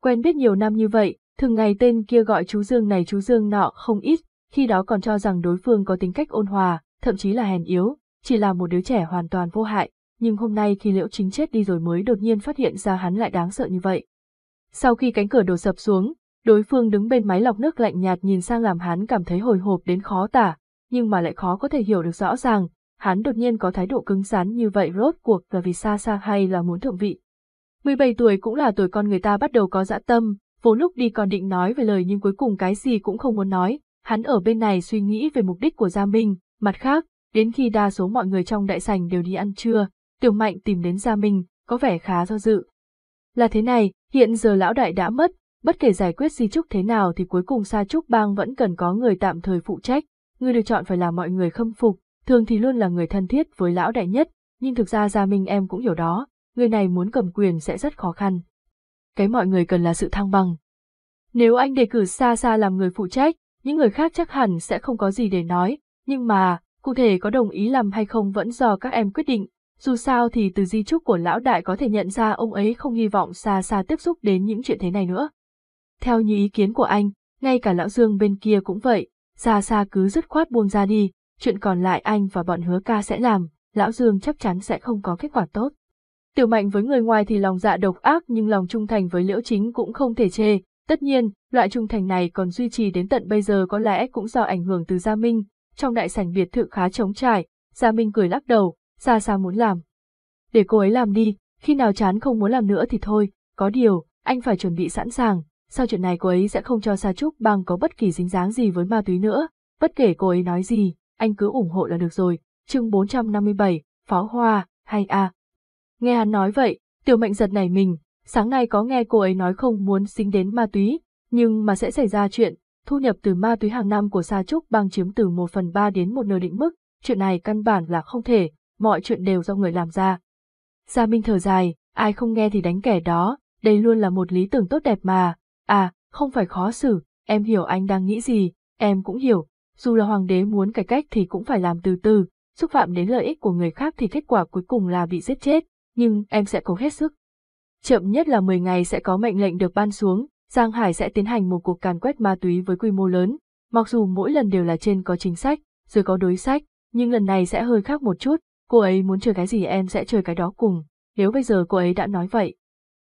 Quen biết nhiều năm như vậy, thường ngày tên kia gọi chú Dương này chú Dương nọ không ít, khi đó còn cho rằng đối phương có tính cách ôn hòa, thậm chí là hèn yếu, chỉ là một đứa trẻ hoàn toàn vô hại, nhưng hôm nay khi Liễu Chính chết đi rồi mới đột nhiên phát hiện ra hắn lại đáng sợ như vậy. Sau khi cánh cửa đổ sập xuống, đối phương đứng bên máy lọc nước lạnh nhạt nhìn sang làm hắn cảm thấy hồi hộp đến khó tả, nhưng mà lại khó có thể hiểu được rõ ràng, hắn đột nhiên có thái độ cứng rắn như vậy rốt cuộc là vì xa xa hay là muốn thượng vị. 17 tuổi cũng là tuổi con người ta bắt đầu có dã tâm, vốn lúc đi còn định nói về lời nhưng cuối cùng cái gì cũng không muốn nói, hắn ở bên này suy nghĩ về mục đích của Gia Minh, mặt khác, đến khi đa số mọi người trong đại sảnh đều đi ăn trưa, Tiểu Mạnh tìm đến Gia Minh, có vẻ khá do dự. Là thế này, hiện giờ lão đại đã mất, bất kể giải quyết di trúc thế nào thì cuối cùng Sa Trúc Bang vẫn cần có người tạm thời phụ trách, người được chọn phải là mọi người khâm phục, thường thì luôn là người thân thiết với lão đại nhất, nhưng thực ra Gia Minh em cũng hiểu đó, người này muốn cầm quyền sẽ rất khó khăn. Cái mọi người cần là sự thăng bằng. Nếu anh đề cử xa xa làm người phụ trách, những người khác chắc hẳn sẽ không có gì để nói, nhưng mà, cụ thể có đồng ý làm hay không vẫn do các em quyết định, dù sao thì từ di trúc của lão đại có thể nhận ra ông ấy không hy vọng xa xa tiếp xúc đến những chuyện thế này nữa. Theo như ý kiến của anh, ngay cả lão Dương bên kia cũng vậy, xa xa cứ dứt khoát buông ra đi, chuyện còn lại anh và bọn hứa ca sẽ làm, lão Dương chắc chắn sẽ không có kết quả tốt. Tiểu mạnh với người ngoài thì lòng dạ độc ác nhưng lòng trung thành với liễu chính cũng không thể chê, tất nhiên, loại trung thành này còn duy trì đến tận bây giờ có lẽ cũng do ảnh hưởng từ Gia Minh, trong đại sảnh biệt thự khá trống trải, Gia Minh cười lắc đầu, xa xa muốn làm. Để cô ấy làm đi, khi nào chán không muốn làm nữa thì thôi, có điều, anh phải chuẩn bị sẵn sàng, sau chuyện này cô ấy sẽ không cho Sa Trúc Bang có bất kỳ dính dáng gì với ma túy nữa, bất kể cô ấy nói gì, anh cứ ủng hộ là được rồi. Chương 457, Pháo Hoa, hay a. Nghe hắn nói vậy, tiểu mệnh giật nảy mình, sáng nay có nghe cô ấy nói không muốn dính đến ma túy, nhưng mà sẽ xảy ra chuyện, thu nhập từ ma túy hàng năm của Sa Trúc Bang chiếm từ 1 phần 3 đến một nửa định mức, chuyện này căn bản là không thể, mọi chuyện đều do người làm ra. Gia Minh thở dài, ai không nghe thì đánh kẻ đó, đây luôn là một lý tưởng tốt đẹp mà, à, không phải khó xử, em hiểu anh đang nghĩ gì, em cũng hiểu, dù là hoàng đế muốn cải cách thì cũng phải làm từ từ, xúc phạm đến lợi ích của người khác thì kết quả cuối cùng là bị giết chết, nhưng em sẽ cố hết sức. Chậm nhất là 10 ngày sẽ có mệnh lệnh được ban xuống, Giang Hải sẽ tiến hành một cuộc càn quét ma túy với quy mô lớn, mặc dù mỗi lần đều là trên có chính sách, rồi có đối sách, nhưng lần này sẽ hơi khác một chút, cô ấy muốn chơi cái gì em sẽ chơi cái đó cùng, nếu bây giờ cô ấy đã nói vậy.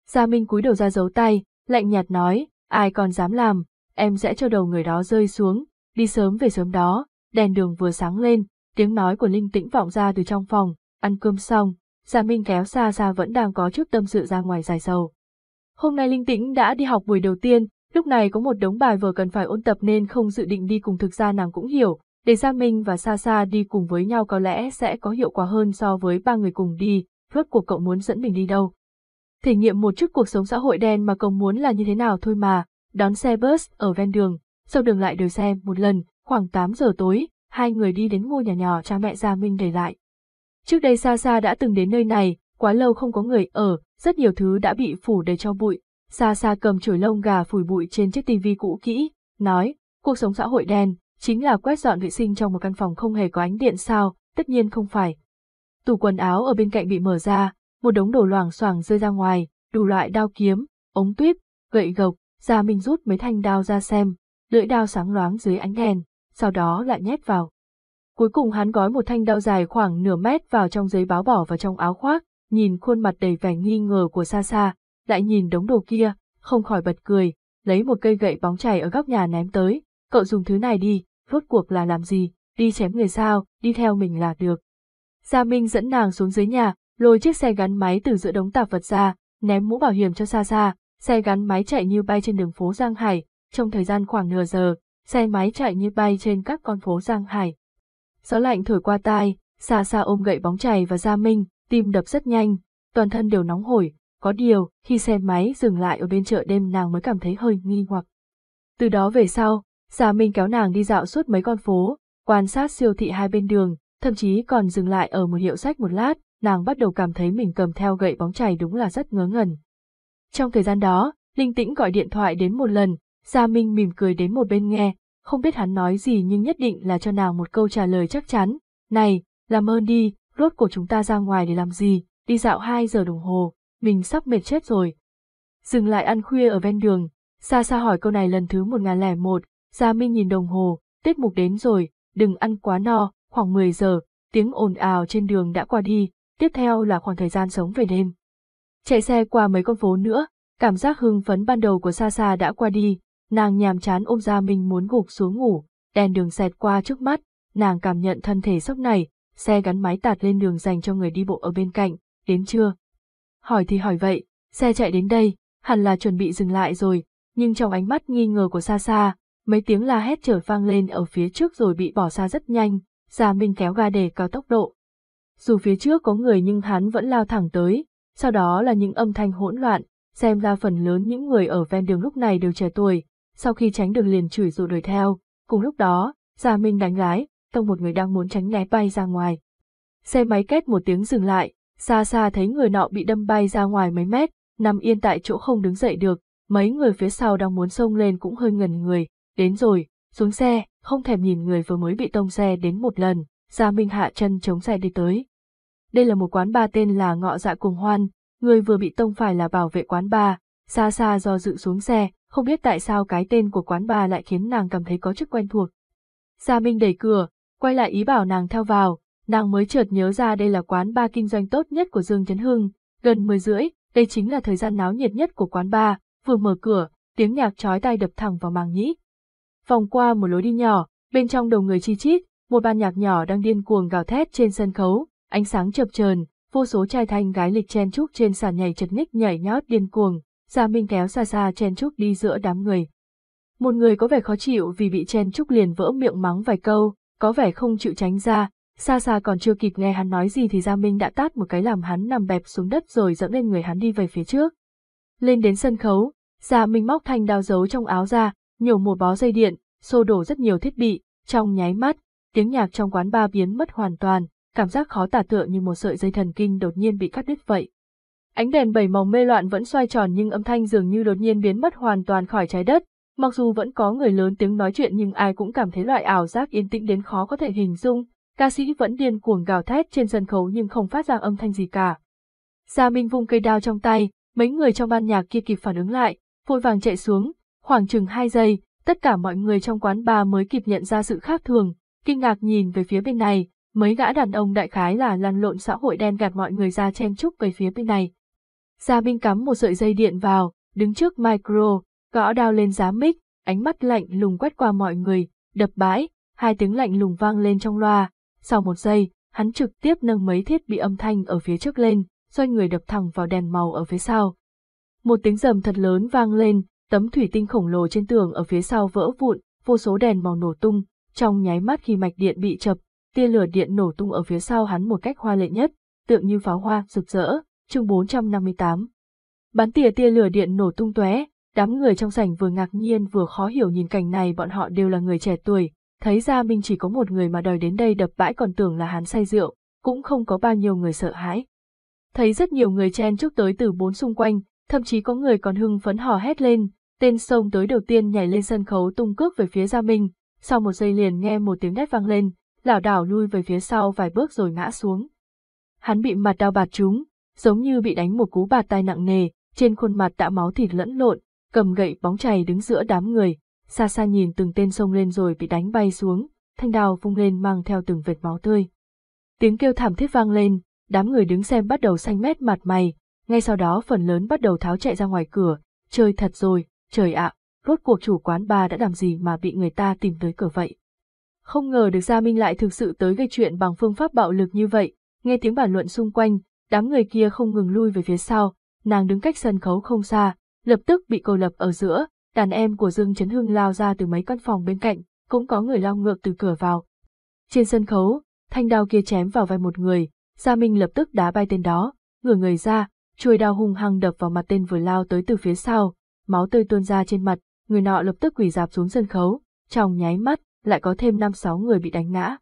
Gia Minh cúi đầu ra giấu tay, lạnh nhạt nói, ai còn dám làm, em sẽ cho đầu người đó rơi xuống, đi sớm về sớm đó, đèn đường vừa sáng lên, tiếng nói của Linh Tĩnh vọng ra từ trong phòng, ăn cơm xong, Gia Minh kéo xa xa vẫn đang có chút tâm sự ra ngoài dài sầu. Hôm nay Linh Tĩnh đã đi học buổi đầu tiên, lúc này có một đống bài vở cần phải ôn tập nên không dự định đi cùng thực ra nàng cũng hiểu, để Gia Minh và Sa Sa đi cùng với nhau có lẽ sẽ có hiệu quả hơn so với ba người cùng đi, rốt cuộc cậu muốn dẫn mình đi đâu. Thể nghiệm một chút cuộc sống xã hội đen mà cậu muốn là như thế nào thôi mà, đón xe bus ở ven đường, sau đường lại đổi xe một lần, khoảng 8 giờ tối, hai người đi đến ngôi nhà nhỏ cha mẹ Gia Minh để lại. Trước đây Sa Sa đã từng đến nơi này, quá lâu không có người ở, rất nhiều thứ đã bị phủ đầy cho bụi. Sa Sa cầm chổi lông gà phủi bụi trên chiếc tivi cũ kỹ, nói, cuộc sống xã hội đen, chính là quét dọn vệ sinh trong một căn phòng không hề có ánh điện sao, tất nhiên không phải. Tủ quần áo ở bên cạnh bị mở ra, một đống đồ loảng xoảng rơi ra ngoài, đủ loại đao kiếm, ống tuyếp, gậy gộc, Gia Minh rút mấy thanh đao ra xem, lưỡi đao sáng loáng dưới ánh đèn, sau đó lại nhét vào. Cuối cùng hắn gói một thanh đao dài khoảng nửa mét vào trong giấy báo bỏ vào trong áo khoác, nhìn khuôn mặt đầy vẻ nghi ngờ của Sa Sa, lại nhìn đống đồ kia, không khỏi bật cười, lấy một cây gậy bóng chảy ở góc nhà ném tới, cậu dùng thứ này đi, rốt cuộc là làm gì, đi chém người sao, đi theo mình là được. Gia Minh dẫn nàng xuống dưới nhà, lôi chiếc xe gắn máy từ giữa đống tạp vật ra, ném mũ bảo hiểm cho Sa Sa, xe gắn máy chạy như bay trên đường phố Giang Hải, trong thời gian khoảng nửa giờ, xe máy chạy như bay trên các con phố Giang Hải. Gió lạnh thổi qua tai, xa xa ôm gậy bóng chày và Gia Minh, tim đập rất nhanh, toàn thân đều nóng hổi, có điều, khi xe máy dừng lại ở bên chợ đêm nàng mới cảm thấy hơi nghi hoặc. Từ đó về sau, Gia Minh kéo nàng đi dạo suốt mấy con phố, quan sát siêu thị hai bên đường, thậm chí còn dừng lại ở một hiệu sách một lát, nàng bắt đầu cảm thấy mình cầm theo gậy bóng chày đúng là rất ngớ ngẩn. Trong thời gian đó, Linh Tĩnh gọi điện thoại đến một lần, Gia Minh mỉm cười đến một bên nghe, không biết hắn nói gì nhưng nhất định là cho nàng một câu trả lời chắc chắn. Này, làm ơn đi, rốt của chúng ta ra ngoài để làm gì, đi dạo 2 giờ đồng hồ, mình sắp mệt chết rồi. Dừng lại ăn khuya ở ven đường, xa xa hỏi câu này lần thứ 1001, Gia Minh nhìn đồng hồ, tiết mục đến rồi, đừng ăn quá no, khoảng 10 giờ, tiếng ồn ào trên đường đã qua đi, tiếp theo là khoảng thời gian sống về đêm. Chạy xe qua mấy con phố nữa, cảm giác hưng phấn ban đầu của Sa Sa đã qua đi, nàng nhàm chán ôm ra mình muốn gục xuống ngủ, đèn đường xẹt qua trước mắt, nàng cảm nhận thân thể sốc này, xe gắn máy tạt lên đường dành cho người đi bộ ở bên cạnh, đến chưa? Hỏi thì hỏi vậy, xe chạy đến đây, hẳn là chuẩn bị dừng lại rồi, nhưng trong ánh mắt nghi ngờ của Sa Sa, mấy tiếng la hét trở vang lên ở phía trước rồi bị bỏ xa rất nhanh, Gia Minh kéo ga để cao tốc độ. Dù phía trước có người nhưng hắn vẫn lao thẳng tới, sau đó là những âm thanh hỗn loạn, xem ra phần lớn những người ở ven đường lúc này đều trẻ tuổi, sau khi tránh được liền chửi rủa đuổi theo, cùng lúc đó, Gia Minh đánh lái, tông một người đang muốn tránh né bay ra ngoài. Xe máy két một tiếng dừng lại, xa xa thấy người nọ bị đâm bay ra ngoài mấy mét, nằm yên tại chỗ không đứng dậy được, mấy người phía sau đang muốn xông lên cũng hơi ngần người, đến rồi, xuống xe, không thèm nhìn người vừa mới bị tông xe đến một lần, Gia Minh hạ chân chống xe đi tới. Đây là một quán bar tên là Ngọ Dạ Cùng Hoan, người vừa bị tông phải là bảo vệ quán bar, xa xa do dự xuống xe, không biết tại sao cái tên của quán bà lại khiến nàng cảm thấy có chút quen thuộc. Gia Minh đẩy cửa, quay lại ý bảo nàng theo vào, nàng mới chợt nhớ ra đây là quán bar kinh doanh tốt nhất của Dương Trấn Hưng, gần 10 rưỡi, đây chính là thời gian náo nhiệt nhất của quán bar, vừa mở cửa, tiếng nhạc chói tai đập thẳng vào màng nhĩ. Vòng qua một lối đi nhỏ, bên trong đầu người chi chít, một ban nhạc nhỏ đang điên cuồng gào thét trên sân khấu, ánh sáng chập chờn, vô số trai thanh gái lịch chen chúc trên sàn nhảy chật ních nhảy nhót điên cuồng, Gia Minh kéo xa xa chen chúc đi giữa đám người. Một người có vẻ khó chịu vì bị chen chúc liền vỡ miệng mắng vài câu, có vẻ không chịu tránh ra, xa xa còn chưa kịp nghe hắn nói gì thì Gia Minh đã tát một cái làm hắn nằm bẹp xuống đất rồi dẫn lên người hắn đi về phía trước. Lên đến sân khấu, Gia Minh móc thanh đao giấu trong áo ra, nhổ một bó dây điện, xô đổ rất nhiều thiết bị, trong nháy mắt, tiếng nhạc trong quán ba biến mất hoàn toàn, cảm giác khó tả tựa như một sợi dây thần kinh đột nhiên bị cắt đứt vậy. Ánh đèn bảy màu mê loạn vẫn xoay tròn nhưng âm thanh dường như đột nhiên biến mất hoàn toàn khỏi trái đất, Mặc dù vẫn có người lớn tiếng nói chuyện nhưng ai cũng cảm thấy loại ảo giác yên tĩnh đến khó có thể hình dung, ca sĩ vẫn điên cuồng gào thét trên sân khấu nhưng không phát ra âm thanh gì cả. Gia Minh vung cây đao trong tay, mấy người trong ban nhạc kia kịp phản ứng lại, vội vàng chạy xuống, khoảng chừng 2 giây, tất cả mọi người trong quán bar mới kịp nhận ra sự khác thường, kinh ngạc nhìn về phía bên này, mấy gã đàn ông đại khái là lăn lộn xã hội đen gạt mọi người ra chen chúc về phía bên này. Gia Minh cắm một sợi dây điện vào, đứng trước micro, gõ đao lên giá mic, ánh mắt lạnh lùng quét qua mọi người, đập bãi, hai tiếng lạnh lùng vang lên trong loa. Sau một giây, hắn trực tiếp nâng mấy thiết bị âm thanh ở phía trước lên, xoay người đập thẳng vào đèn màu ở phía sau. Một tiếng rầm thật lớn vang lên, tấm thủy tinh khổng lồ trên tường ở phía sau vỡ vụn, vô số đèn màu nổ tung, trong nháy mắt khi mạch điện bị chập, tia lửa điện nổ tung ở phía sau hắn một cách hoa lệ nhất, tượng như pháo hoa rực rỡ, chương 458. Bắn tỉa tia lửa điện nổ tung tóe, đám người trong sảnh vừa ngạc nhiên vừa khó hiểu nhìn cảnh này bọn họ đều là người trẻ tuổi, thấy ra mình chỉ có một người mà đòi đến đây đập bãi còn tưởng là hắn say rượu, cũng không có bao nhiêu người sợ hãi. Thấy rất nhiều người chen chúc tới từ bốn xung quanh, thậm chí có người còn hưng phấn hò hét lên, tên sông tới đầu tiên nhảy lên sân khấu tung cước về phía Gia Minh, sau một giây liền nghe một tiếng nét vang lên, lảo đảo lui về phía sau vài bước rồi ngã xuống. Hắn bị mặt đau bạt trúng, giống như bị đánh một cú bạt tai nặng nề, trên khuôn mặt đã máu thịt lẫn lộn, cầm gậy bóng chày đứng giữa đám người, xa xa nhìn từng tên sông lên rồi bị đánh bay xuống, thanh đào vung lên mang theo từng vệt máu tươi. Tiếng kêu thảm thiết vang lên, đám người đứng xem bắt đầu xanh mét mặt mày, ngay sau đó phần lớn bắt đầu tháo chạy ra ngoài cửa, chơi thật rồi, trời ạ, rốt cuộc chủ quán ba đã làm gì mà bị người ta tìm tới cửa vậy. Không ngờ được Gia Minh lại thực sự tới gây chuyện bằng phương pháp bạo lực như vậy, nghe tiếng bàn luận xung quanh, đám người kia không ngừng lui về phía sau, nàng đứng cách sân khấu không xa, lập tức bị cô lập ở giữa, đàn em của Dương Trấn Hưng lao ra từ mấy căn phòng bên cạnh, cũng có người lao ngược từ cửa vào. Trên sân khấu, thanh đao kia chém vào vai một người, Gia Minh lập tức đá bay tên đó, ngửa người ra, chuôi đao hung hăng đập vào mặt tên vừa lao tới từ phía sau, máu tươi tuôn ra trên mặt, người nọ lập tức quỳ dạp xuống sân khấu, trong nháy mắt, lại có thêm năm sáu người bị đánh ngã.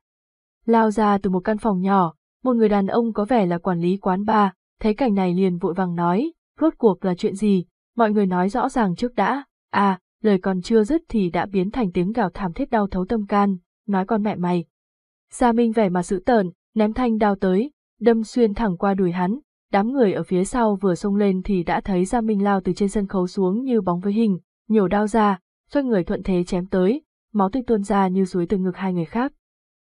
Lao ra từ một căn phòng nhỏ, một người đàn ông có vẻ là quản lý quán bar, thấy cảnh này liền vội vàng nói, rốt cuộc là chuyện gì, mọi người nói rõ ràng trước đã, à, lời còn chưa dứt thì đã biến thành tiếng gào thảm thiết đau thấu tâm can, nói con mẹ mày. Gia Minh vẻ mà dữ tợn, ném thanh đao tới, đâm xuyên thẳng qua đùi hắn, đám người ở phía sau vừa xông lên thì đã thấy Gia Minh lao từ trên sân khấu xuống như bóng với hình, nhổ đao ra, xoay người thuận thế chém tới, máu tươi tuôn ra như suối từ ngực hai người khác.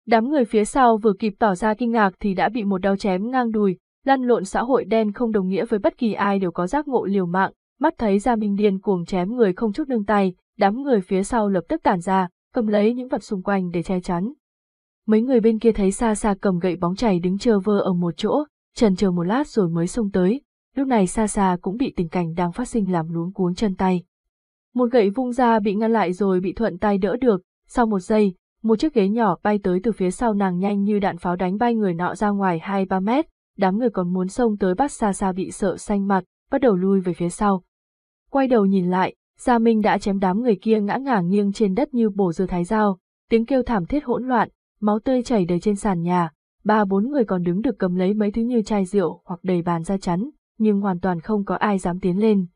Đám người phía sau vừa kịp tỏ ra kinh ngạc thì đã bị một đao chém ngang đùi, lăn lộn xã hội đen không đồng nghĩa với bất kỳ ai đều có giác ngộ liều mạng, mắt thấy Gia Minh điên cuồng chém người không chút nương tay, đám người phía sau lập tức tản ra, cầm lấy những vật xung quanh để che chắn. Mấy người bên kia thấy xa xa cầm gậy bóng chảy đứng chờ vơ ở một chỗ, trần chờ một lát rồi mới xông tới, lúc này xa xa cũng bị tình cảnh đang phát sinh làm luống cuống chân tay. Một gậy vung ra bị ngăn lại rồi bị thuận tay đỡ được, sau một giây, một chiếc ghế nhỏ bay tới từ phía sau nàng nhanh như đạn pháo đánh bay người nọ ra ngoài 2-3 mét, đám người còn muốn xông tới bắt xa xa bị sợ xanh mặt, bắt đầu lui về phía sau. Quay đầu nhìn lại, Gia Minh đã chém đám người kia ngã ngả nghiêng trên đất như bổ dưa thái dao, tiếng kêu thảm thiết hỗn loạn, máu tươi chảy đầy trên sàn nhà, ba bốn người còn đứng được cầm lấy mấy thứ như chai rượu hoặc đầy bàn ra chắn, nhưng hoàn toàn không có ai dám tiến lên.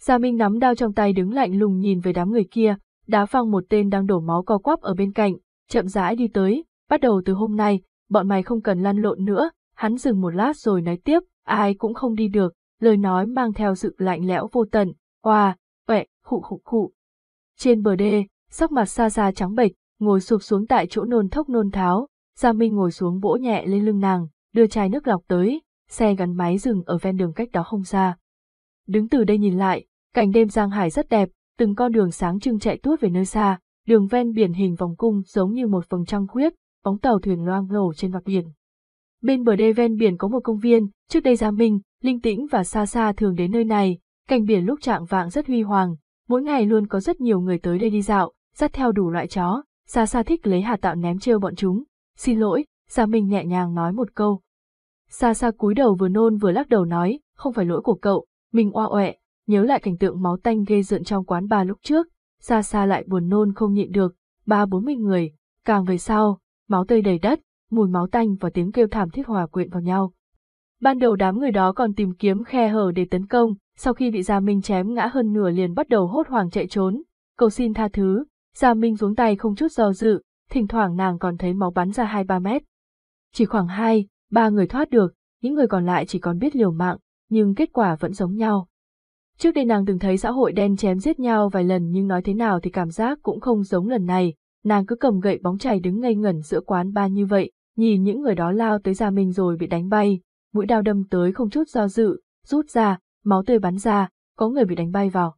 Gia Minh nắm đao trong tay đứng lạnh lùng nhìn về đám người kia, đá phăng một tên đang đổ máu co quắp ở bên cạnh, chậm rãi đi tới, bắt đầu từ hôm nay, bọn mày không cần lăn lộn nữa, hắn dừng một lát rồi nói tiếp, ai cũng không đi được, lời nói mang theo sự lạnh lẽo vô tận, hoa, quẹ, khụ khụ khụ. Trên bờ đê, sắc mặt xa xa trắng bệch, ngồi sụp xuống tại chỗ nôn thốc nôn tháo, Gia Minh ngồi xuống vỗ nhẹ lên lưng nàng, đưa chai nước lọc tới, xe gắn máy dừng ở ven đường cách đó không xa. Đứng từ đây nhìn lại, cảnh đêm Giang Hải rất đẹp, từng con đường sáng trưng chạy tuốt về nơi xa, đường ven biển hình vòng cung giống như một vầng trăng khuyết, bóng tàu thuyền loang lổ trên mặt biển. Bên bờ đê ven biển có một công viên, trước đây Gia Minh, Linh Tĩnh và xa xa thường đến nơi này, cảnh biển lúc trạng vạng rất huy hoàng, mỗi ngày luôn có rất nhiều người tới đây đi dạo, dắt theo đủ loại chó, xa xa thích lấy hạt tạo ném trêu bọn chúng. Xin lỗi, Gia Minh nhẹ nhàng nói một câu. Xa xa cúi đầu vừa nôn vừa lắc đầu nói, không phải lỗi của cậu, mình oa oẹ, nhớ lại cảnh tượng máu tanh ghê rợn trong quán ba lúc trước, xa xa lại buồn nôn không nhịn được, ba bốn mươi người, càng về sau, máu tươi đầy đất, mùi máu tanh và tiếng kêu thảm thiết hòa quyện vào nhau. Ban đầu đám người đó còn tìm kiếm khe hở để tấn công, sau khi bị Gia Minh chém ngã hơn nửa liền bắt đầu hốt hoảng chạy trốn, cầu xin tha thứ, Gia Minh xuống tay không chút do dự, thỉnh thoảng nàng còn thấy máu bắn ra 2-3 mét. Chỉ khoảng 2, ba người thoát được, những người còn lại chỉ còn biết liều mạng, nhưng kết quả vẫn giống nhau. Trước đây nàng từng thấy xã hội đen chém giết nhau vài lần nhưng nói thế nào thì cảm giác cũng không giống lần này, nàng cứ cầm gậy bóng chày đứng ngây ngẩn giữa quán ba như vậy, nhìn những người đó lao tới Gia mình rồi bị đánh bay, mũi đao đâm tới không chút do dự, rút ra, máu tươi bắn ra, có người bị đánh bay vào.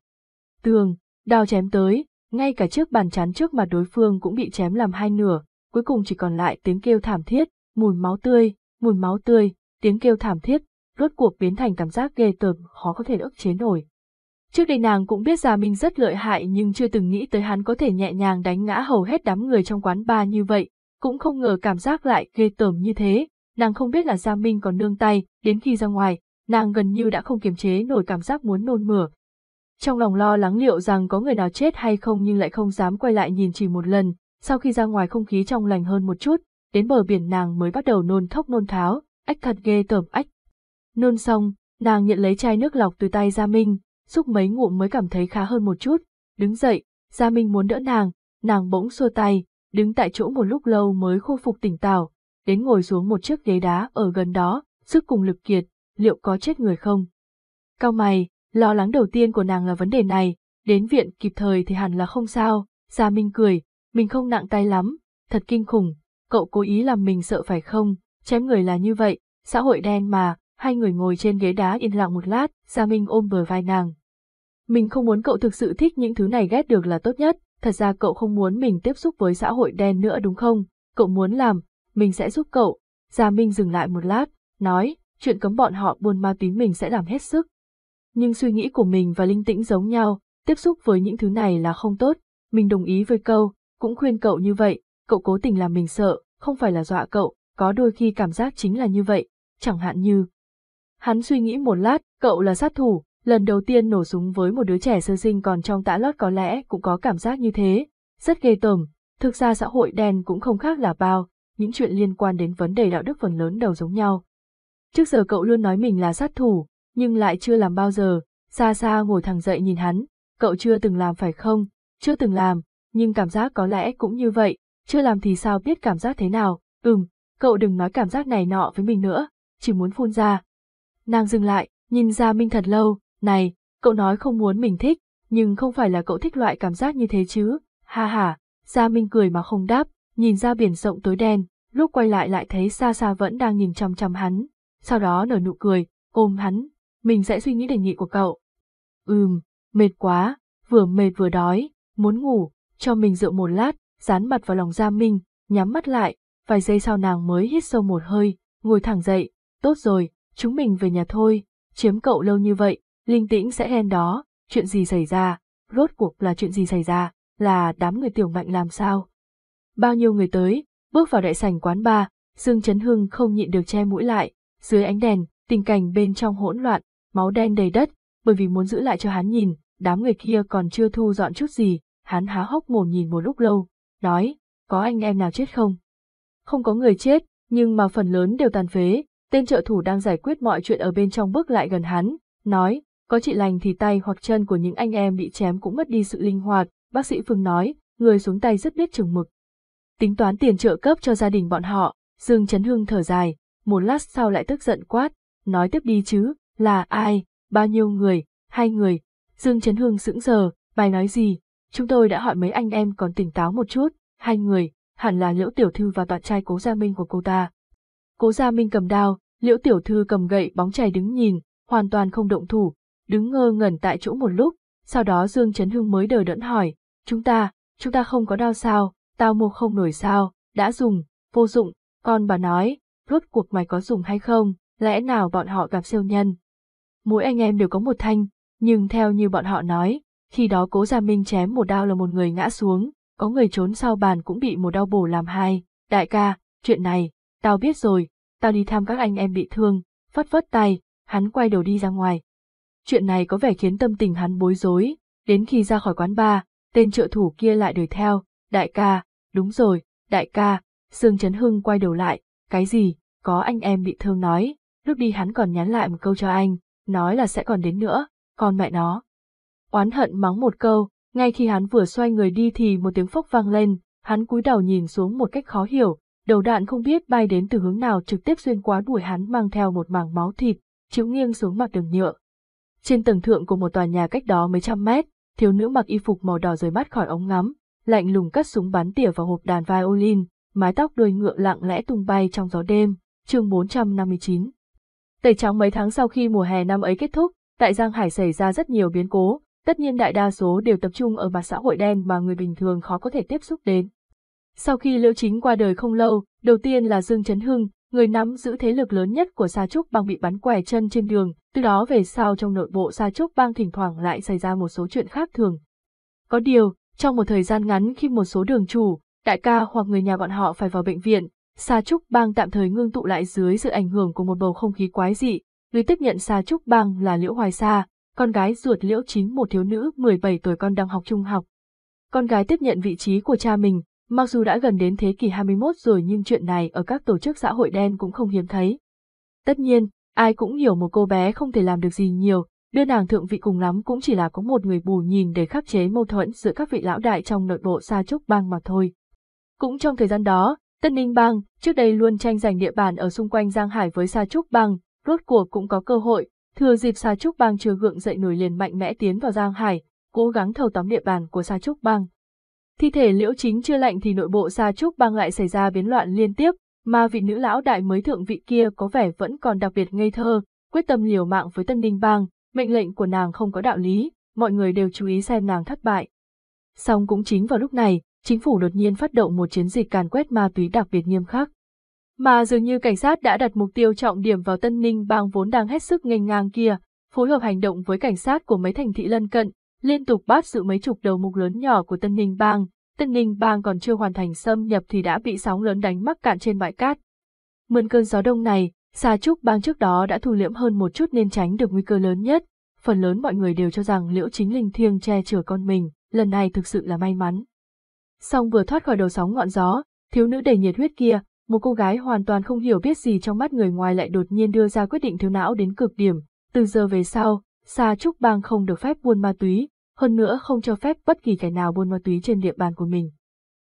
Tường, đao chém tới, ngay cả chiếc bàn chắn trước mặt đối phương cũng bị chém làm hai nửa, cuối cùng chỉ còn lại tiếng kêu thảm thiết, mùi máu tươi, mùi máu tươi, tiếng kêu thảm thiết, rốt cuộc biến thành cảm giác ghê tởm khó có thể ức chế nổi. Trước đây nàng cũng biết Gia Minh rất lợi hại nhưng chưa từng nghĩ tới hắn có thể nhẹ nhàng đánh ngã hầu hết đám người trong quán bar như vậy, cũng không ngờ cảm giác lại ghê tởm như thế, nàng không biết là Gia Minh còn nương tay, đến khi ra ngoài, nàng gần như đã không kiềm chế nổi cảm giác muốn nôn mửa. Trong lòng lo lắng liệu rằng có người nào chết hay không nhưng lại không dám quay lại nhìn chỉ một lần, sau khi ra ngoài không khí trong lành hơn một chút, đến bờ biển nàng mới bắt đầu nôn thốc nôn tháo, ách thật ghê tởm ách. Nôn xong, nàng nhận lấy chai nước lọc từ tay Gia Minh, xúc mấy ngụm mới cảm thấy khá hơn một chút, đứng dậy, Gia Minh muốn đỡ nàng, nàng bỗng xua tay, đứng tại chỗ một lúc lâu mới khôi phục tỉnh táo, đến ngồi xuống một chiếc ghế đá ở gần đó, sức cùng lực kiệt, liệu có chết người không? Cao mày, lo lắng đầu tiên của nàng là vấn đề này, đến viện kịp thời thì hẳn là không sao, Gia Minh cười, mình không nặng tay lắm, thật kinh khủng, cậu cố ý làm mình sợ phải không, chém người là như vậy, xã hội đen mà, hai người ngồi trên ghế đá yên lặng một lát, Gia Minh ôm bờ vai nàng. Mình không muốn cậu thực sự thích những thứ này ghét được là tốt nhất, thật ra cậu không muốn mình tiếp xúc với xã hội đen nữa đúng không, cậu muốn làm, mình sẽ giúp cậu. Gia Minh dừng lại một lát, nói, chuyện cấm bọn họ buôn ma túy mình sẽ làm hết sức. Nhưng suy nghĩ của mình và linh tĩnh giống nhau, tiếp xúc với những thứ này là không tốt, mình đồng ý với câu, cũng khuyên cậu như vậy, cậu cố tình làm mình sợ, không phải là dọa cậu, có đôi khi cảm giác chính là như vậy, chẳng hạn như. Hắn suy nghĩ một lát, cậu là sát thủ, lần đầu tiên nổ súng với một đứa trẻ sơ sinh còn trong tã lót có lẽ cũng có cảm giác như thế, rất ghê tởm, thực ra xã hội đen cũng không khác là bao, những chuyện liên quan đến vấn đề đạo đức phần lớn đều giống nhau. Trước giờ cậu luôn nói mình là sát thủ, nhưng lại chưa làm bao giờ, xa xa ngồi thẳng dậy nhìn hắn, cậu chưa từng làm phải không, chưa từng làm, nhưng cảm giác có lẽ cũng như vậy, chưa làm thì sao biết cảm giác thế nào, ừm, cậu đừng nói cảm giác này nọ với mình nữa, chỉ muốn phun ra. Nàng dừng lại, nhìn ra Minh thật lâu, này, cậu nói không muốn mình thích, nhưng không phải là cậu thích loại cảm giác như thế chứ, ha ha, Gia Minh cười mà không đáp, nhìn ra biển rộng tối đen, lúc quay lại lại thấy xa xa vẫn đang nhìn chăm chăm hắn, sau đó nở nụ cười, ôm hắn, mình sẽ suy nghĩ đề nghị của cậu. Ừm, mệt quá, vừa mệt vừa đói, muốn ngủ, cho mình dựa một lát, dán mặt vào lòng Gia Minh, nhắm mắt lại, vài giây sau nàng mới hít sâu một hơi, ngồi thẳng dậy, tốt rồi, chúng mình về nhà thôi, chiếm cậu lâu như vậy, linh tĩnh sẽ hen đó, chuyện gì xảy ra, rốt cuộc là chuyện gì xảy ra, là đám người tiểu mạnh làm sao. Bao nhiêu người tới, bước vào đại sảnh quán bar, Dương Trấn Hưng không nhịn được che mũi lại, dưới ánh đèn, tình cảnh bên trong hỗn loạn, máu đen đầy đất, bởi vì muốn giữ lại cho hắn nhìn, đám người kia còn chưa thu dọn chút gì, hắn há hốc mồm nhìn một lúc lâu, nói, có anh em nào chết không? Không có người chết, nhưng mà phần lớn đều tàn phế, tên trợ thủ đang giải quyết mọi chuyện ở bên trong bước lại gần hắn, nói, có chị lành thì tay hoặc chân của những anh em bị chém cũng mất đi sự linh hoạt, bác sĩ Phương nói, người xuống tay rất biết chừng mực. Tính toán tiền trợ cấp cho gia đình bọn họ, Dương Trấn Hưng thở dài, một lát sau lại tức giận quát, nói tiếp đi chứ, là ai, bao nhiêu người, hai người, Dương Trấn Hưng sững sờ, bài nói gì, chúng tôi đã hỏi mấy anh em còn tỉnh táo một chút, hai người, hẳn là Liễu Tiểu Thư và toàn trai Cố Gia Minh của cô ta. Cố Gia Minh cầm đao, Liễu Tiểu Thư cầm gậy bóng chày đứng nhìn, hoàn toàn không động thủ, đứng ngơ ngẩn tại chỗ một lúc, sau đó Dương Trấn Hưng mới đờ đẫn hỏi, chúng ta, chúng ta không có đau sao, tao mua không nổi sao, đã dùng, vô dụng, con bà nói, rốt cuộc mày có dùng hay không, lẽ nào bọn họ gặp siêu nhân. Mỗi anh em đều có một thanh, nhưng theo như bọn họ nói, khi đó cố Gia Minh chém một đao là một người ngã xuống, có người trốn sau bàn cũng bị một đau bổ làm hai, đại ca, chuyện này, tao biết rồi, tao đi thăm các anh em bị thương, phất phất tay, hắn quay đầu đi ra ngoài. Chuyện này có vẻ khiến tâm tình hắn bối rối, đến khi ra khỏi quán bar, tên trợ thủ kia lại đuổi theo, đại ca, đúng rồi, đại ca, Sương Trấn Hưng quay đầu lại, cái gì, có anh em bị thương nói, lúc đi hắn còn nhắn lại một câu cho anh, nói là sẽ còn đến nữa, Con mẹ nó. Oán hận mắng một câu, Ngay khi hắn vừa xoay người đi thì một tiếng phốc vang lên, hắn cúi đầu nhìn xuống một cách khó hiểu, đầu đạn không biết bay đến từ hướng nào trực tiếp xuyên qua đuổi hắn mang theo một mảng máu thịt, chiếu nghiêng xuống mặt đường nhựa. Trên tầng thượng của một tòa nhà cách đó mấy trăm mét, thiếu nữ mặc y phục màu đỏ rời mắt khỏi ống ngắm, lạnh lùng cất súng bắn tỉa vào hộp đàn violin, mái tóc đuôi ngựa lặng lẽ tung bay trong gió đêm, chương 459. Tẩy trắng mấy tháng sau khi mùa hè năm ấy kết thúc, tại Giang Hải xảy ra rất nhiều biến cố, tất nhiên đại đa số đều tập trung ở mặt xã hội đen mà người bình thường khó có thể tiếp xúc đến. Sau khi Liễu Chính qua đời không lâu, đầu tiên là Dương Trấn Hưng, người nắm giữ thế lực lớn nhất của Sa Trúc bang bị bắn quẻ chân trên đường, từ đó về sau trong nội bộ Sa Trúc bang thỉnh thoảng lại xảy ra một số chuyện khác thường. Có điều, trong một thời gian ngắn khi một số đường chủ, đại ca hoặc người nhà bọn họ phải vào bệnh viện, Sa Trúc bang tạm thời ngưng tụ lại dưới sự ảnh hưởng của một bầu không khí quái dị, người tiếp nhận Sa Trúc bang là Liễu Hoài Sa, con gái ruột Liễu Chính một thiếu nữ 17 tuổi con đang học trung học. Con gái tiếp nhận vị trí của cha mình, mặc dù đã gần đến thế kỷ 21 rồi nhưng chuyện này ở các tổ chức xã hội đen cũng không hiếm thấy. Tất nhiên, ai cũng hiểu một cô bé không thể làm được gì nhiều, đưa nàng thượng vị cùng lắm cũng chỉ là có một người bù nhìn để khắc chế mâu thuẫn giữa các vị lão đại trong nội bộ Sa Trúc bang mà thôi. Cũng trong thời gian đó, Tân Ninh bang, trước đây luôn tranh giành địa bàn ở xung quanh Giang Hải với Sa Trúc bang, rốt cuộc cũng có cơ hội, thừa dịp Sa Trúc bang chưa gượng dậy nổi liền mạnh mẽ tiến vào Giang Hải, cố gắng thâu tóm địa bàn của Sa Trúc bang. Thi thể liễu chính chưa lạnh thì nội bộ Sa Trúc bang lại xảy ra biến loạn liên tiếp, mà vị nữ lão đại mới thượng vị kia có vẻ vẫn còn đặc biệt ngây thơ, quyết tâm liều mạng với Tân Ninh bang, mệnh lệnh của nàng không có đạo lý, mọi người đều chú ý xem nàng thất bại. Song cũng chính vào lúc này, chính phủ đột nhiên phát động một chiến dịch càn quét ma túy đặc biệt nghiêm khắc. Mà dường như cảnh sát đã đặt mục tiêu trọng điểm vào Tân Ninh bang vốn đang hết sức nghênh ngang kia, phối hợp hành động với cảnh sát của mấy thành thị lân cận, liên tục bắt giữ mấy chục đầu mục lớn nhỏ của Tân Ninh bang. Tân Ninh bang còn chưa hoàn thành xâm nhập thì đã bị sóng lớn đánh mắc cạn trên bãi cát. Mượn cơn gió đông này, Sa Trúc bang trước đó đã thu liễm hơn một chút nên tránh được nguy cơ lớn nhất. Phần lớn mọi người đều cho rằng Liễu Chính Linh thiêng che chở con mình, lần này thực sự là may mắn. Song vừa thoát khỏi đầu sóng ngọn gió, thiếu nữ đầy nhiệt huyết kia, một cô gái hoàn toàn không hiểu biết gì trong mắt người ngoài lại đột nhiên đưa ra quyết định thiếu não đến cực điểm. Từ giờ về sau, Sa Trúc Bang không được phép buôn ma túy, hơn nữa không cho phép bất kỳ kẻ nào buôn ma túy trên địa bàn của mình.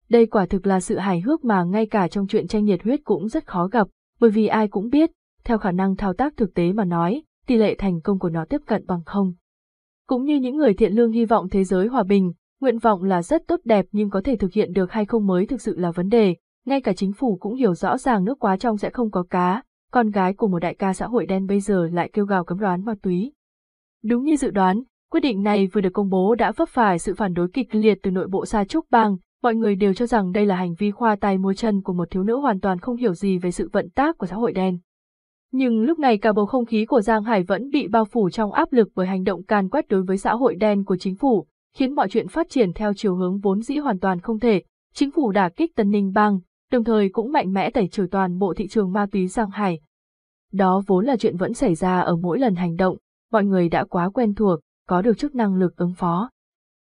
Đây quả thực là sự hài hước mà ngay cả trong chuyện tranh nhiệt huyết cũng rất khó gặp, bởi vì ai cũng biết, theo khả năng thao tác thực tế mà nói, tỷ lệ thành công của nó tiếp cận bằng không. Cũng như những người thiện lương hy vọng thế giới hòa bình, nguyện vọng là rất tốt đẹp nhưng có thể thực hiện được hay không mới thực sự là vấn đề, ngay cả chính phủ cũng hiểu rõ ràng nước quá trong sẽ không có cá, con gái của một đại ca xã hội đen bây giờ lại kêu gào cấm đoán ma túy. Đúng như dự đoán, quyết định này vừa được công bố đã vấp phải sự phản đối kịch liệt từ nội bộ Sa Trúc Bang, mọi người đều cho rằng đây là hành vi khoa tay múa chân của một thiếu nữ hoàn toàn không hiểu gì về sự vận tác của xã hội đen. Nhưng lúc này cả bầu không khí của Giang Hải vẫn bị bao phủ trong áp lực bởi hành động càn quét đối với xã hội đen của chính phủ, khiến mọi chuyện phát triển theo chiều hướng vốn dĩ hoàn toàn không thể. Chính phủ đả kích Tân Ninh Bang, đồng thời cũng mạnh mẽ tẩy trừ toàn bộ thị trường ma túy Giang Hải. Đó vốn là chuyện vẫn xảy ra ở mỗi lần hành động, mọi người đã quá quen thuộc, có được chức năng lực ứng phó.